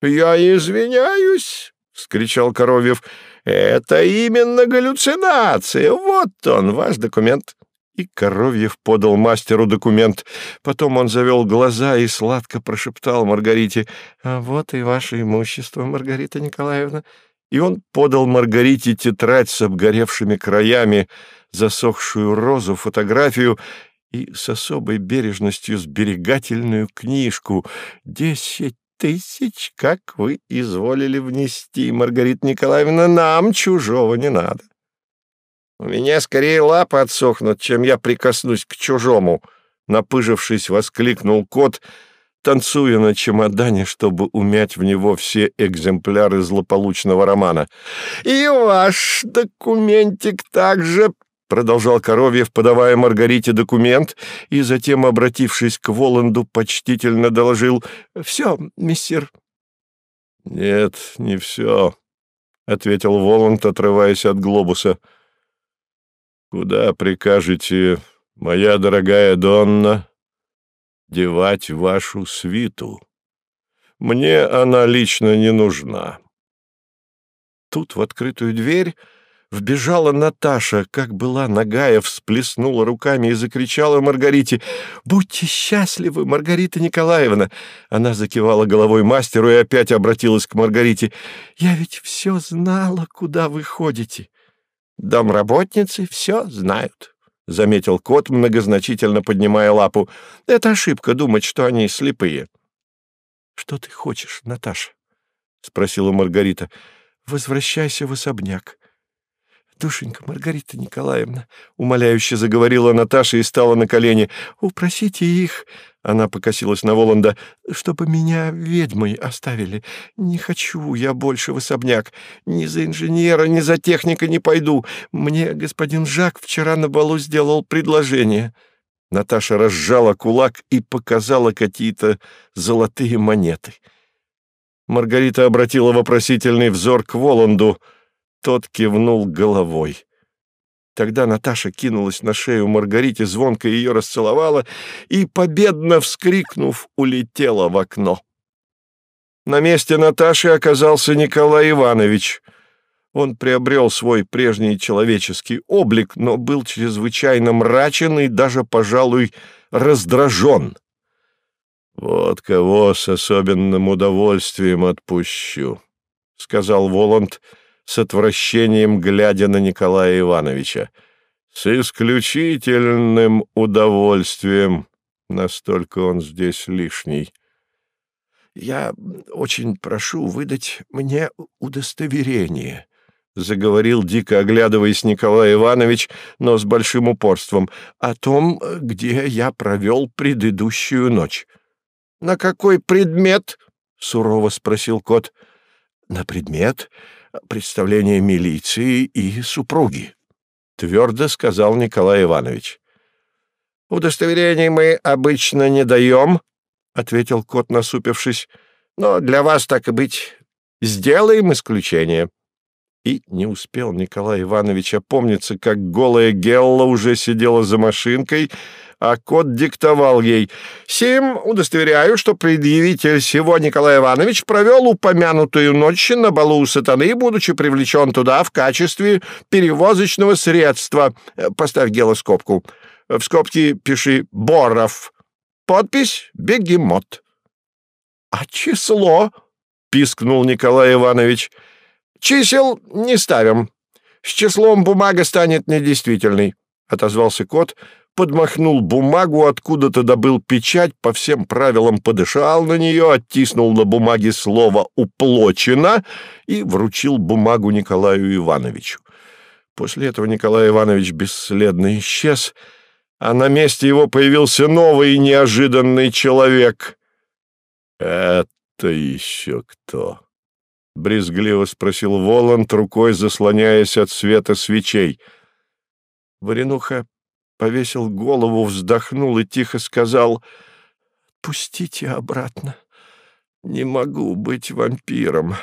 C: «Я извиняюсь», — вскричал Коровьев, — «это именно галлюцинация. Вот он, ваш документ». И Коровьев подал мастеру документ. Потом он завел глаза и сладко прошептал Маргарите, «А вот и ваше имущество, Маргарита Николаевна». И он подал Маргарите тетрадь с обгоревшими краями, засохшую розу, фотографию и с особой бережностью сберегательную книжку «Десять тысяч, как вы изволили внести, Маргарита Николаевна, нам чужого не надо». У меня скорее лапы отсохнут, чем я прикоснусь к чужому, напыжившись, воскликнул кот, танцуя на чемодане, чтобы умять в него все экземпляры злополучного романа. «И ваш документик также...» — продолжал Коровьев, подавая Маргарите документ, и затем, обратившись к Воланду, почтительно доложил «Все, мессир». «Нет, не все», — ответил Воланд, отрываясь от глобуса. Куда прикажете, моя дорогая Донна, девать вашу свиту? Мне она лично не нужна. Тут в открытую дверь вбежала Наташа, как была нагая, всплеснула руками и закричала Маргарите «Будьте счастливы, Маргарита Николаевна!» Она закивала головой мастеру и опять обратилась к Маргарите «Я ведь все знала, куда вы ходите». Домработницы все знают, — заметил кот, многозначительно поднимая лапу. «Это ошибка думать, что они слепые». «Что ты хочешь, Наташа?» — спросила Маргарита. «Возвращайся в особняк. «Душенька, Маргарита Николаевна», — умоляюще заговорила Наташа и стала на колени, — «упросите их», — она покосилась на Воланда, — «чтобы меня ведьмой оставили. Не хочу я больше в особняк. Ни за инженера, ни за техника не пойду. Мне господин Жак вчера на балу сделал предложение». Наташа разжала кулак и показала какие-то золотые монеты. Маргарита обратила вопросительный взор к Воланду — тот кивнул головой. Тогда Наташа кинулась на шею Маргарите, звонко ее расцеловала и, победно вскрикнув, улетела в окно. На месте Наташи оказался Николай Иванович. Он приобрел свой прежний человеческий облик, но был чрезвычайно мрачен и даже, пожалуй, раздражен. «Вот кого с особенным удовольствием отпущу», — сказал Воланд, — с отвращением глядя на Николая Ивановича. «С исключительным удовольствием, настолько он здесь лишний». «Я очень прошу выдать мне удостоверение», — заговорил, дико оглядываясь Николай Иванович, но с большим упорством, «о том, где я провел предыдущую ночь». «На какой предмет?» — сурово спросил кот. «На предмет представление милиции и супруги», — твердо сказал Николай Иванович. «Удостоверений мы обычно не даем», — ответил кот, насупившись, «но для вас, так и быть, сделаем исключение». И не успел Николай Иванович опомниться, как голая Гелла уже сидела за машинкой, а кот диктовал ей. «Сим удостоверяю, что предъявитель всего Николай Иванович провел упомянутую ночь на балу сатаны, будучи привлечен туда в качестве перевозочного средства. Поставь Гела скобку. В скобке пиши «Боров». Подпись «Бегемот». «А число?» — пискнул Николай Иванович. «Чисел не ставим. С числом бумага станет недействительной», — отозвался кот, подмахнул бумагу, откуда-то добыл печать, по всем правилам подышал на нее, оттиснул на бумаге слово «уплочено» и вручил бумагу Николаю Ивановичу. После этого Николай Иванович бесследно исчез, а на месте его появился новый неожиданный человек. «Это еще кто?» — брезгливо спросил Воланд, рукой заслоняясь от света свечей. Варенуха повесил голову, вздохнул и тихо сказал «Пустите обратно. Не могу быть вампиром,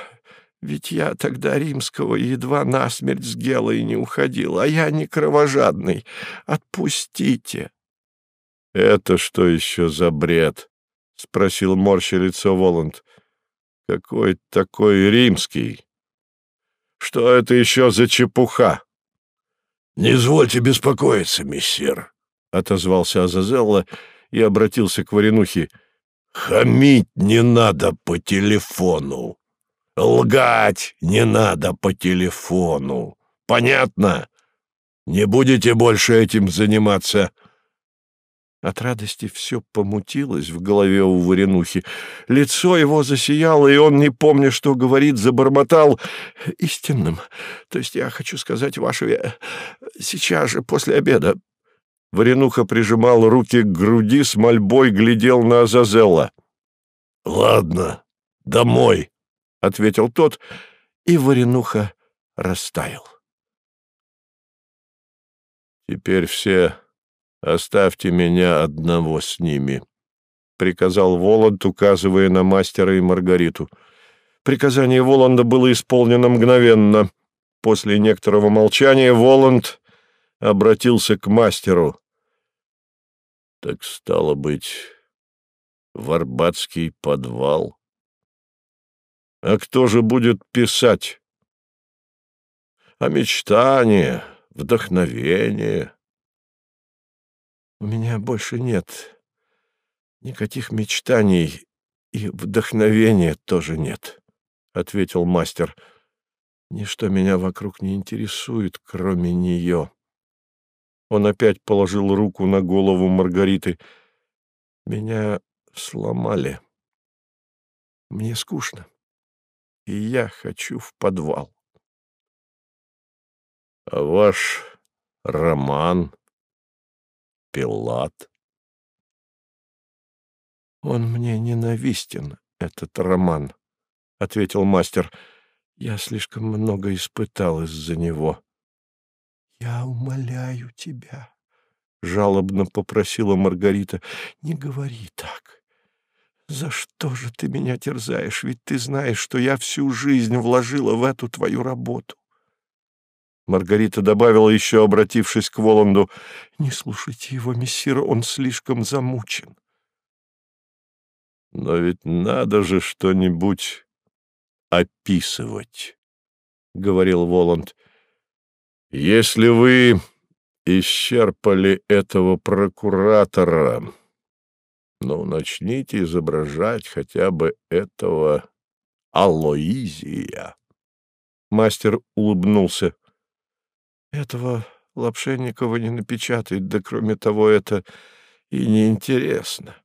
C: ведь я тогда римского едва насмерть с Гелой не уходил, а я не кровожадный. Отпустите». «Это что еще за бред?» — спросил морща лицо Воланд. «Какой такой римский? Что это еще за чепуха?»
B: «Не извольте беспокоиться, мессир», — отозвался Азазелла и обратился к Варенухе. «Хамить не надо по телефону. Лгать не надо по телефону. Понятно? Не будете больше этим заниматься». От радости все помутилось в голове у Варенухи. Лицо его засияло, и он, не помня, что говорит, забормотал истинным. То есть я хочу сказать, ваше... сейчас же, после обеда. Варенуха прижимал руки к груди, с мольбой глядел на Азазелла. — Ладно, домой, — ответил тот, и Варенуха растаял. Теперь все «Оставьте меня одного с ними», — приказал Воланд, указывая на мастера и Маргариту. Приказание Воланда было исполнено мгновенно. После некоторого молчания Воланд обратился к мастеру. «Так стало быть, в Арбатский подвал. А кто же будет писать? А мечтание, вдохновение, у меня больше нет никаких мечтаний, и вдохновения тоже нет, — ответил мастер. Ничто меня вокруг не интересует, кроме нее.
A: Он опять положил руку на голову Маргариты. «Меня сломали. Мне скучно, и я хочу в подвал».
B: «А ваш роман, Пилат?»
A: «Он мне ненавистен, этот роман», — ответил мастер. «Я слишком много испытал из-за него». «Я умоляю тебя», — жалобно попросила Маргарита, — «не говори так. За что же ты меня терзаешь? Ведь ты знаешь, что я всю жизнь вложила в эту твою работу». Маргарита добавила еще, обратившись к Воланду, «Не слушайте его, мессир, он слишком замучен».
B: «Но ведь надо же что-нибудь описывать», — говорил Воланд. Если вы исчерпали этого прокуратора, ну, начните изображать хотя бы этого Алоизия.
A: Мастер улыбнулся. Этого Лапшенникова не напечатает, да кроме того, это и неинтересно.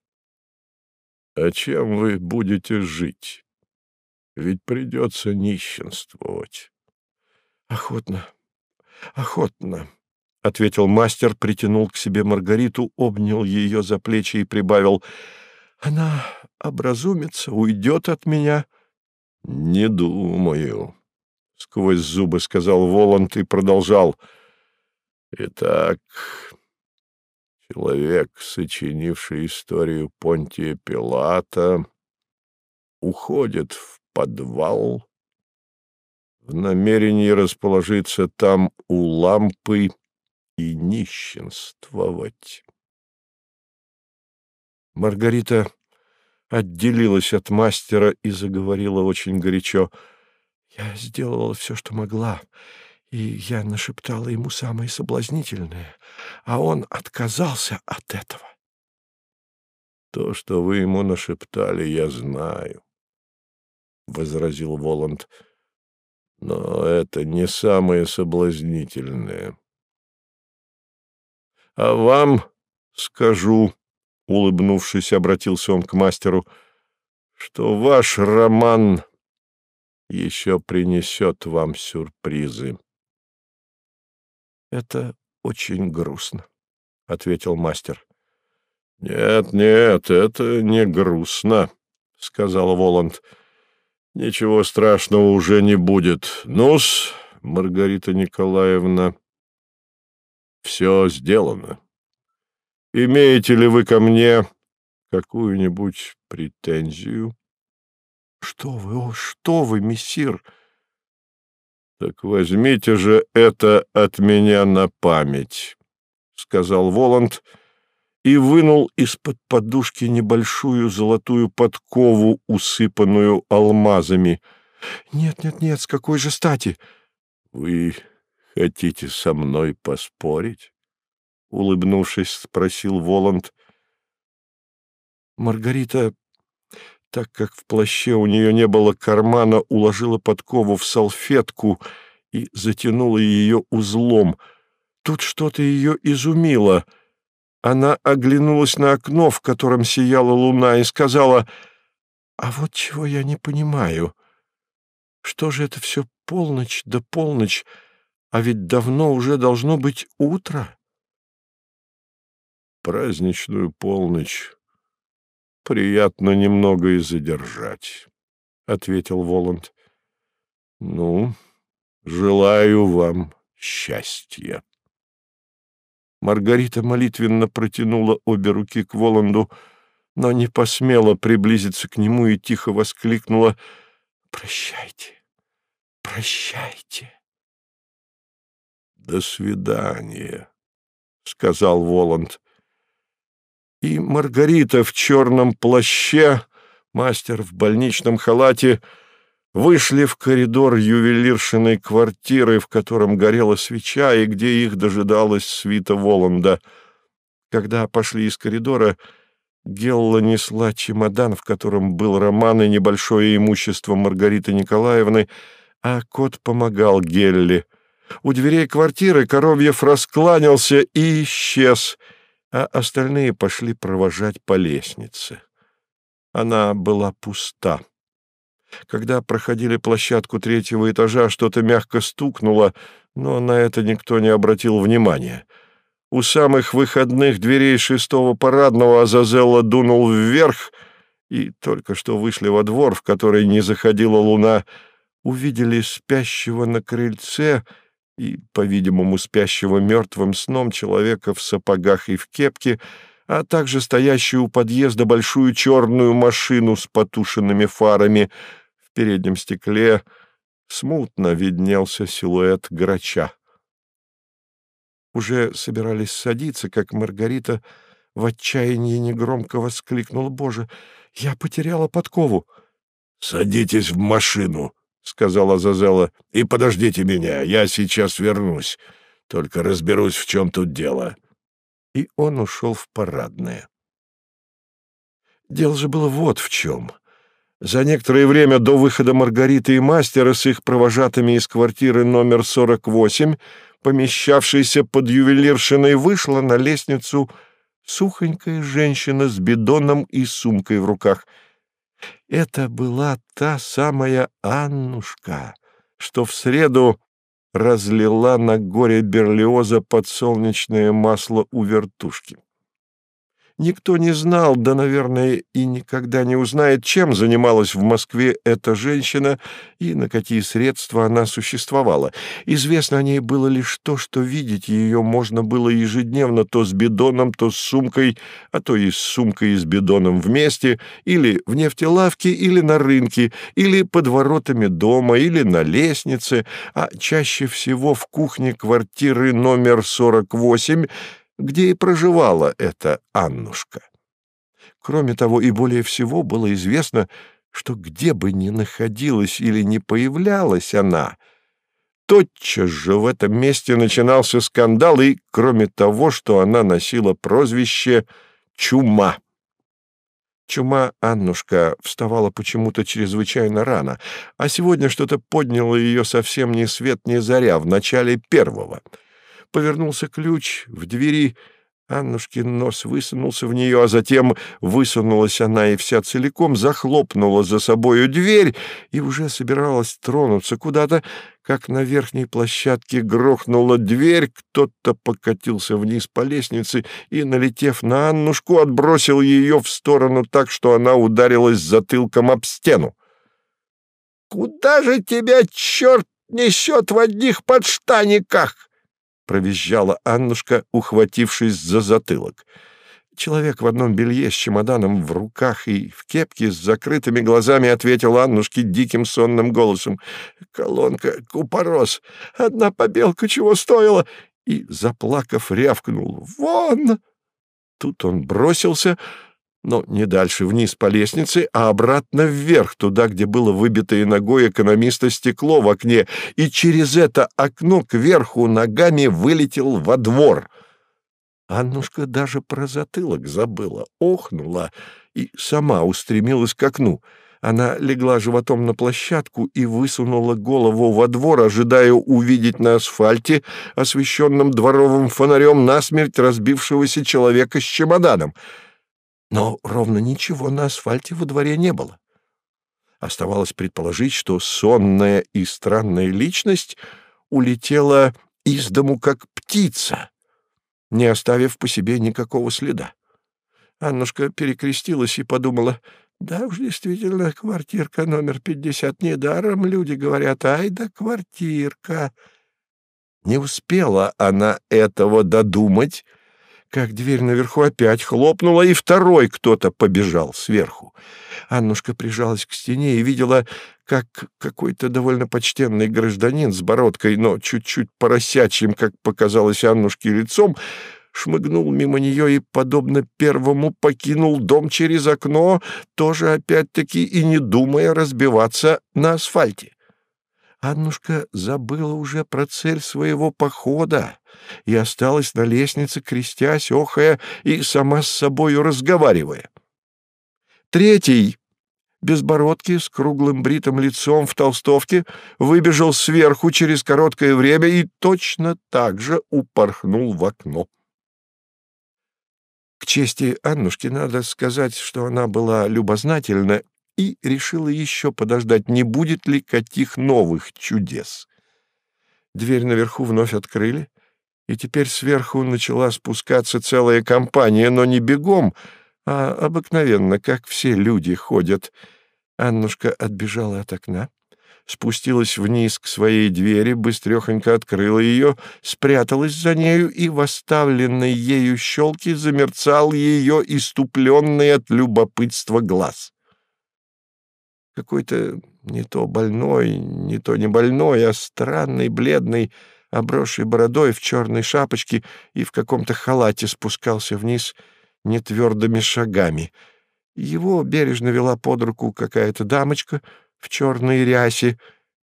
B: А чем вы будете жить? Ведь придется нищенствовать.
A: Охотно «Охотно», — ответил мастер, притянул к себе Маргариту, обнял ее за плечи и прибавил. «Она образумится, уйдет от меня».
B: «Не думаю», — сквозь зубы сказал Воланд и продолжал. «Итак, человек, сочинивший историю Понтия Пилата, уходит в подвал» в намерении расположиться там у лампы и нищенствовать.
A: Маргарита отделилась от мастера и заговорила очень горячо. «Я сделала все, что могла, и я нашептала ему самое соблазнительное, а он отказался от этого».
B: «То, что вы ему нашептали, я знаю», — возразил Воланд. Но это не самое соблазнительное. А вам скажу, улыбнувшись, обратился он к мастеру, что ваш роман еще принесет вам сюрпризы.
A: Это очень грустно, ответил мастер.
B: Нет, нет, это не грустно, сказал Воланд. Ничего страшного уже не будет. Ну-с, Маргарита Николаевна, все сделано. Имеете ли вы ко мне какую-нибудь претензию?
A: Что вы, о, что вы, мессир?
B: Так возьмите же это от меня на память, сказал Воланд, — и вынул из-под подушки небольшую золотую подкову, усыпанную алмазами.
A: «Нет, нет, нет, с какой же стати?»
B: «Вы хотите со мной поспорить?» — улыбнувшись, спросил Воланд.
A: Маргарита, так как в плаще у нее не было кармана, уложила подкову в салфетку и затянула ее узлом. Тут что-то ее изумило — она оглянулась на окно, в котором сияла луна, и сказала, «А вот чего я не понимаю. Что же это все полночь да полночь, а ведь давно уже должно быть утро?»
B: «Праздничную полночь приятно немного и задержать», — ответил Воланд. «Ну, желаю вам счастья».
A: Маргарита молитвенно протянула обе руки к Воланду, но не посмела приблизиться к нему и тихо воскликнула «Прощайте, прощайте».
B: «До свидания», — сказал Воланд.
A: И Маргарита в черном плаще, мастер в больничном халате — вышли в коридор ювелиршиной квартиры, в котором горела свеча и где их дожидалась свита Воланда. Когда пошли из коридора, Гелла несла чемодан, в котором был роман и небольшое имущество Маргариты Николаевны, а кот помогал Гелле. У дверей квартиры Коровьев раскланялся и исчез, а остальные пошли провожать по лестнице. Она была пуста. Когда проходили площадку третьего этажа, что-то мягко стукнуло, но на это никто не обратил внимания. У самых выходных дверей шестого парадного Азазелла дунул вверх, и только что вышли во двор, в который не заходила луна, увидели спящего на крыльце и, по-видимому, спящего мертвым сном человека в сапогах и в кепке, а также стоящую у подъезда большую черную машину с потушенными фарами. В переднем стекле смутно виднелся силуэт грача. Уже собирались садиться, как Маргарита в отчаянии негромко воскликнула. «Боже, я потеряла подкову!»
B: «Садитесь в машину!» — сказала Зазела. — И подождите меня, я сейчас вернусь. Только разберусь, в чем тут дело.
A: И он ушел в парадное. Дело же было вот в чем. За некоторое время до выхода Маргариты и мастера с их провожатыми из квартиры номер 48, помещавшейся под ювелиршиной, вышла на лестницу сухонькая женщина с бидоном и сумкой в руках — это была та самая Аннушка, что в среду разлила на горе Берлиоза подсолнечное масло у вертушки. Никто не знал, да, наверное, и никогда не узнает, чем занималась в Москве эта женщина и на какие средства она существовала. Известно о ней было лишь то, что видеть ее можно было ежедневно то с бидоном, то с сумкой, а то и с сумкой и с бидоном вместе, или в нефтелавке, или на рынке, или под воротами дома, или на лестнице, а чаще всего в кухне квартиры номер 48, где и проживала эта Аннушка. Кроме того, и более всего было известно, что где бы ни находилась или не появлялась она, тотчас же в этом месте начинался скандал, и кроме того, что она носила прозвище «Чума». Чума Аннушка вставала почему-то чрезвычайно рано, а сегодня что-то подняло ее совсем ни свет ни заря в начале первого — повернулся ключ в двери, Аннушкин нос высунулся в нее, а затем высунулась она и вся целиком захлопнула за собою дверь и уже собиралась тронуться куда-то, как на верхней площадке грохнула дверь, кто-то покатился вниз по лестнице и, налетев на Аннушку, отбросил ее в сторону так, что она ударилась затылком об стену. «Куда же тебя черт несет в одних подштаниках?» Провизжала Аннушка, ухватившись за затылок. Человек в одном белье с чемоданом в руках и в кепке с закрытыми глазами ответил Аннушке диким сонным голосом. «Колонка, купорос, одна побелка чего стоила!» И, заплакав, рявкнул. «Вон!» Тут он бросился, но не дальше вниз по лестнице, а обратно вверх, туда, где было выбитое ногой экономиста стекло в окне, и через это окно кверху ногами вылетел во двор. Аннушка даже про затылок забыла, охнула и сама устремилась к окну. Она легла животом на площадку и высунула голову во двор, ожидая увидеть на асфальте, освещенном дворовым фонарем, насмерть разбившегося человека с чемоданом — но ровно ничего на асфальте во дворе не было. Оставалось предположить, что сонная и странная личность улетела из дому как птица, не оставив по себе никакого следа. Аннушка перекрестилась и подумала, да уж действительно, квартирка номер пятьдесят недаром, люди говорят, ай да квартирка. Не успела она этого додумать, как дверь наверху опять хлопнула, и второй кто-то побежал сверху. Аннушка прижалась к стене и видела, как какой-то довольно почтенный гражданин с бородкой, но чуть-чуть поросячьим, как показалось Аннушке, лицом, шмыгнул мимо нее и, подобно первому, покинул дом через окно, тоже опять-таки и не думая разбиваться на асфальте. Аннушка забыла уже про цель своего похода и осталась на лестнице, крестясь, охая и сама с собою разговаривая. Третий,
C: безбородки, с круглым бритым лицом в толстовке, выбежал сверху через короткое время и точно так же упорхнул в окно. К чести Аннушки надо сказать, что она была любознательна и решила еще подождать, не будет ли каких новых чудес. Дверь наверху вновь открыли, и теперь сверху начала спускаться целая компания, но не бегом, а обыкновенно, как все люди ходят. Аннушка отбежала от окна, спустилась вниз к своей двери, быстрехонько открыла ее, спряталась за нею, и в оставленной ею щелке замерцал ее иступленный от любопытства глаз. Какой-то не то больной, не то не больной, а странный, бледный, обросший бородой в черной шапочке и в каком-то халате спускался вниз нетвердыми шагами. Его бережно вела под руку какая-то дамочка в черной рясе,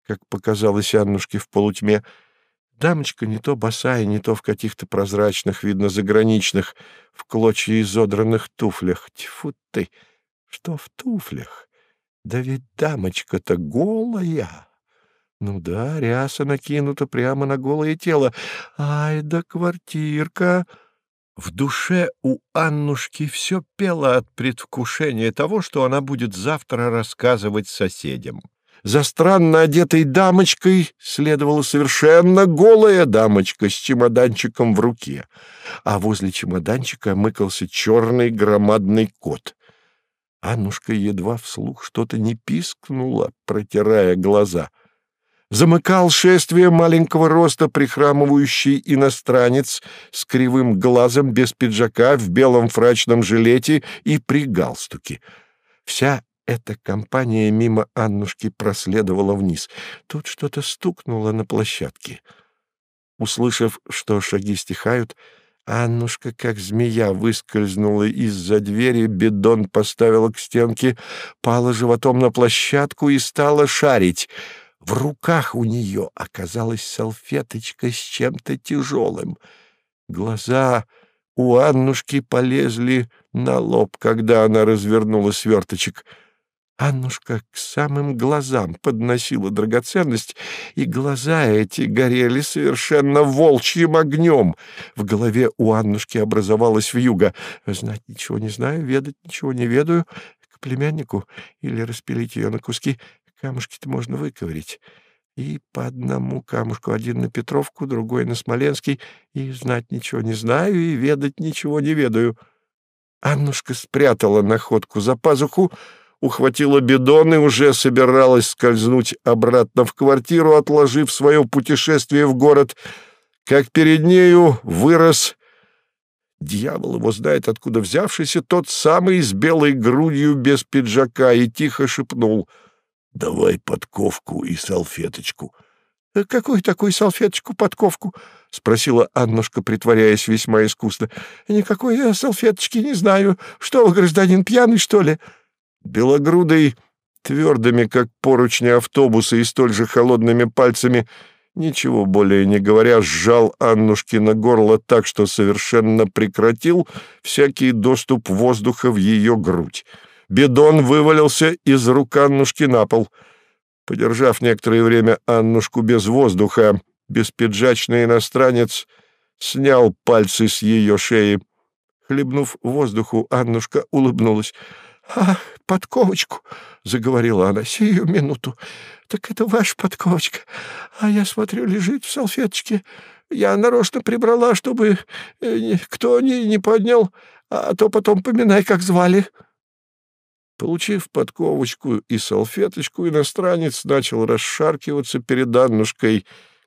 C: как показалось Аннушке в полутьме. Дамочка не то босая, не то в каких-то прозрачных, видно, заграничных, в клочья изодранных туфлях. Тьфу ты! Что в туфлях? Да ведь дамочка-то голая! Ну да, ряса накинута прямо на голое тело. Ай да квартирка! В душе у Аннушки все пело от предвкушения того, что она будет завтра рассказывать соседям. За странно одетой дамочкой следовала совершенно голая дамочка с чемоданчиком в руке, а возле чемоданчика мыкался черный громадный кот. Аннушка едва вслух что-то не пискнула, протирая глаза — замыкал шествие маленького роста прихрамывающий иностранец с кривым глазом без пиджака в белом фрачном жилете и при галстуке. Вся эта компания мимо Аннушки проследовала вниз. Тут что-то стукнуло на площадке. Услышав, что шаги стихают, Аннушка, как змея, выскользнула из-за двери, бидон поставила к стенке, пала животом на площадку и стала шарить — в руках у нее оказалась салфеточка с чем-то тяжелым. Глаза у Аннушки полезли на лоб, когда она развернула сверточек. Аннушка к самым глазам подносила драгоценность, и глаза эти горели совершенно волчьим огнем. В голове у Аннушки образовалась вьюга. «Знать ничего не знаю, ведать ничего не ведаю. К племяннику или распилить ее на куски. Камушки-то можно выковырить. И по одному камушку, один на Петровку, другой на Смоленский, и знать ничего не знаю, и ведать ничего не ведаю. Аннушка спрятала находку за пазуху, ухватила бидон и уже собиралась скользнуть обратно в квартиру, отложив свое путешествие в город, как перед нею вырос... Дьявол его знает, откуда взявшийся тот самый с белой грудью без пиджака, и тихо шепнул — Давай подковку и салфеточку. «Э, — Какую такую салфеточку, подковку? — спросила Аннушка, притворяясь весьма искусно. — Никакой я салфеточки не знаю. Что вы, гражданин, пьяный, что ли? Белогрудый, твердыми, как поручни автобуса, и столь же холодными пальцами, ничего более не говоря, сжал Аннушки на горло так, что совершенно прекратил всякий доступ воздуха в ее грудь. Бидон вывалился из рук Аннушки на пол. Подержав некоторое время Аннушку без воздуха, беспиджачный иностранец снял пальцы с ее шеи. Хлебнув воздуху, Аннушка улыбнулась. — Ах, подковочку! — заговорила она. — Сию минуту. Так это ваша подковочка. А я смотрю, лежит в салфеточке. Я нарочно прибрала, чтобы э, кто ни не поднял, а то потом поминай, как звали. — Получив подковочку и салфеточку, иностранец начал расшаркиваться перед Аннушкой,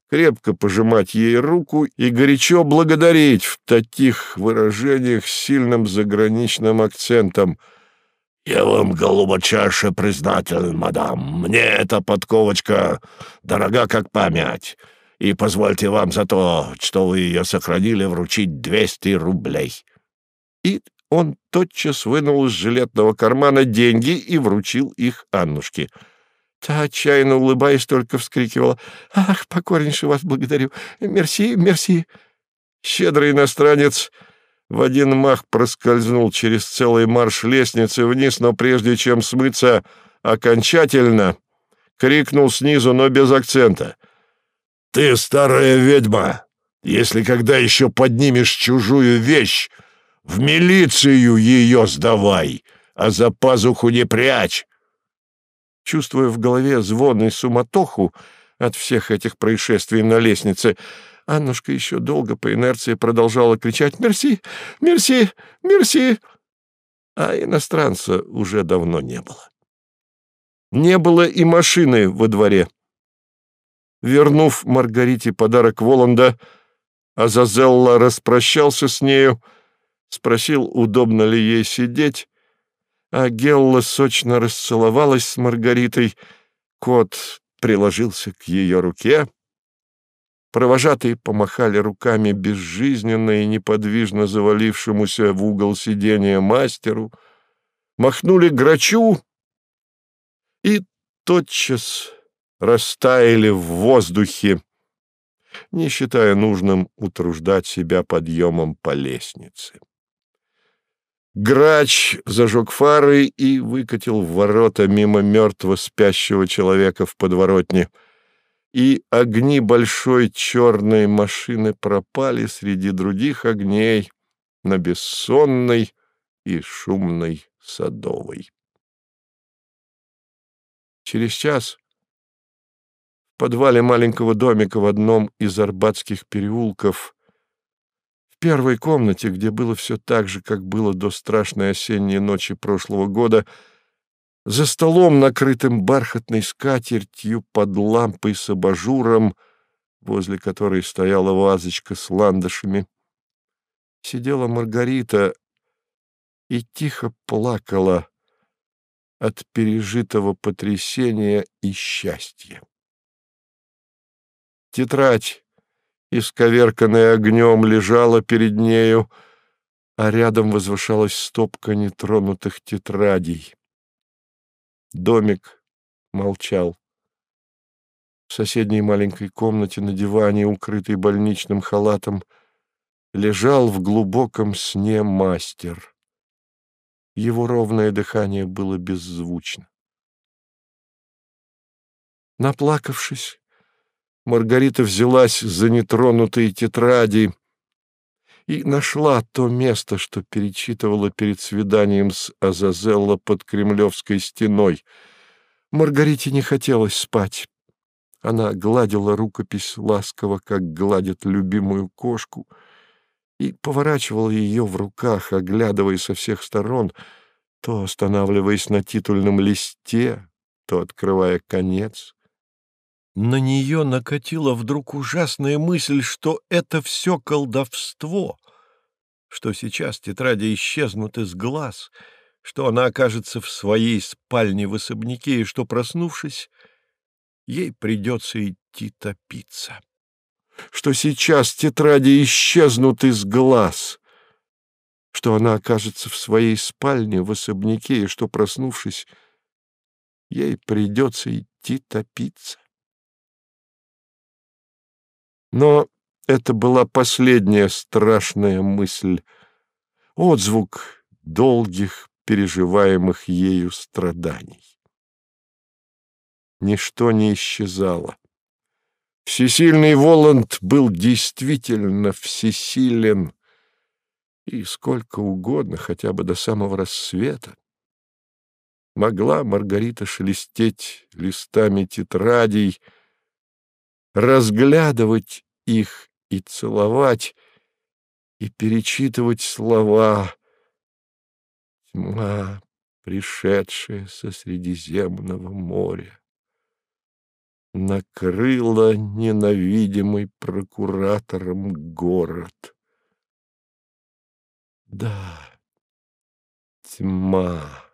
C: крепко пожимать ей руку и горячо благодарить в таких выражениях сильным заграничным акцентом. «Я вам, голубочаша, признателен, мадам. Мне эта подковочка дорога как память, и позвольте вам за то, что вы ее сохранили, вручить двести рублей». И он тотчас вынул из жилетного кармана деньги и вручил их Аннушке. Та, отчаянно улыбаясь, только вскрикивала. «Ах, покорнейше вас благодарю! Мерси, мерси!» Щедрый иностранец в один мах проскользнул через целый марш лестницы вниз, но прежде чем смыться,
A: окончательно, крикнул снизу, но без акцента. «Ты старая ведьма! Если когда еще поднимешь чужую вещь, в милицию ее сдавай, а за пазуху не прячь!»
C: Чувствуя в голове звон и суматоху от всех этих происшествий на лестнице, Аннушка еще долго по инерции продолжала кричать «Мерси! Мерси! Мерси!» А иностранца уже давно не было. Не было и машины во дворе. Вернув Маргарите подарок Воланда, Азазелла распрощался с нею, спросил, удобно ли ей сидеть, а Гелла сочно расцеловалась с Маргаритой, кот приложился к ее руке, провожатые помахали руками безжизненно и неподвижно завалившемуся в угол сидения мастеру, махнули грачу и тотчас растаяли в воздухе, не считая нужным утруждать себя подъемом по лестнице. Грач зажег фары и выкатил в ворота мимо мертвого спящего человека в подворотне, и огни большой черной машины пропали среди других огней на бессонной и шумной садовой. Через час в подвале маленького домика в одном из арбатских переулков в первой комнате, где было все так же, как было до страшной осенней ночи прошлого года, за столом, накрытым бархатной скатертью под лампой с абажуром, возле которой стояла вазочка с ландышами, сидела Маргарита и тихо плакала от пережитого потрясения и счастья. Тетрадь исковерканная огнем, лежала перед нею, а рядом возвышалась стопка нетронутых тетрадей. Домик молчал. В соседней маленькой комнате на диване, укрытый больничным халатом, лежал в глубоком сне мастер. Его ровное дыхание было беззвучно. Наплакавшись, Маргарита взялась за нетронутые тетради и нашла то место, что перечитывала перед свиданием с Азазелло под Кремлевской стеной. Маргарите не хотелось спать. Она гладила рукопись ласково, как гладит любимую кошку, и поворачивала ее в руках, оглядывая со всех сторон, то останавливаясь на титульном листе, то открывая конец на нее накатила вдруг ужасная мысль, что это все колдовство, что сейчас тетради исчезнут из глаз, что она окажется в своей спальне в особняке и что, проснувшись, ей придется идти топиться. Что сейчас тетради исчезнут из глаз, что она окажется в своей спальне в особняке и что, проснувшись, ей придется идти топиться. Но это была последняя страшная мысль, отзвук долгих переживаемых ею страданий. Ничто не исчезало. Всесильный Воланд был действительно всесилен, и сколько угодно, хотя бы до самого рассвета. Могла Маргарита шелестеть листами тетрадей, разглядывать их и целовать, и перечитывать слова. Тьма, пришедшая со Средиземного моря, накрыла ненавидимый прокуратором город. Да, тьма.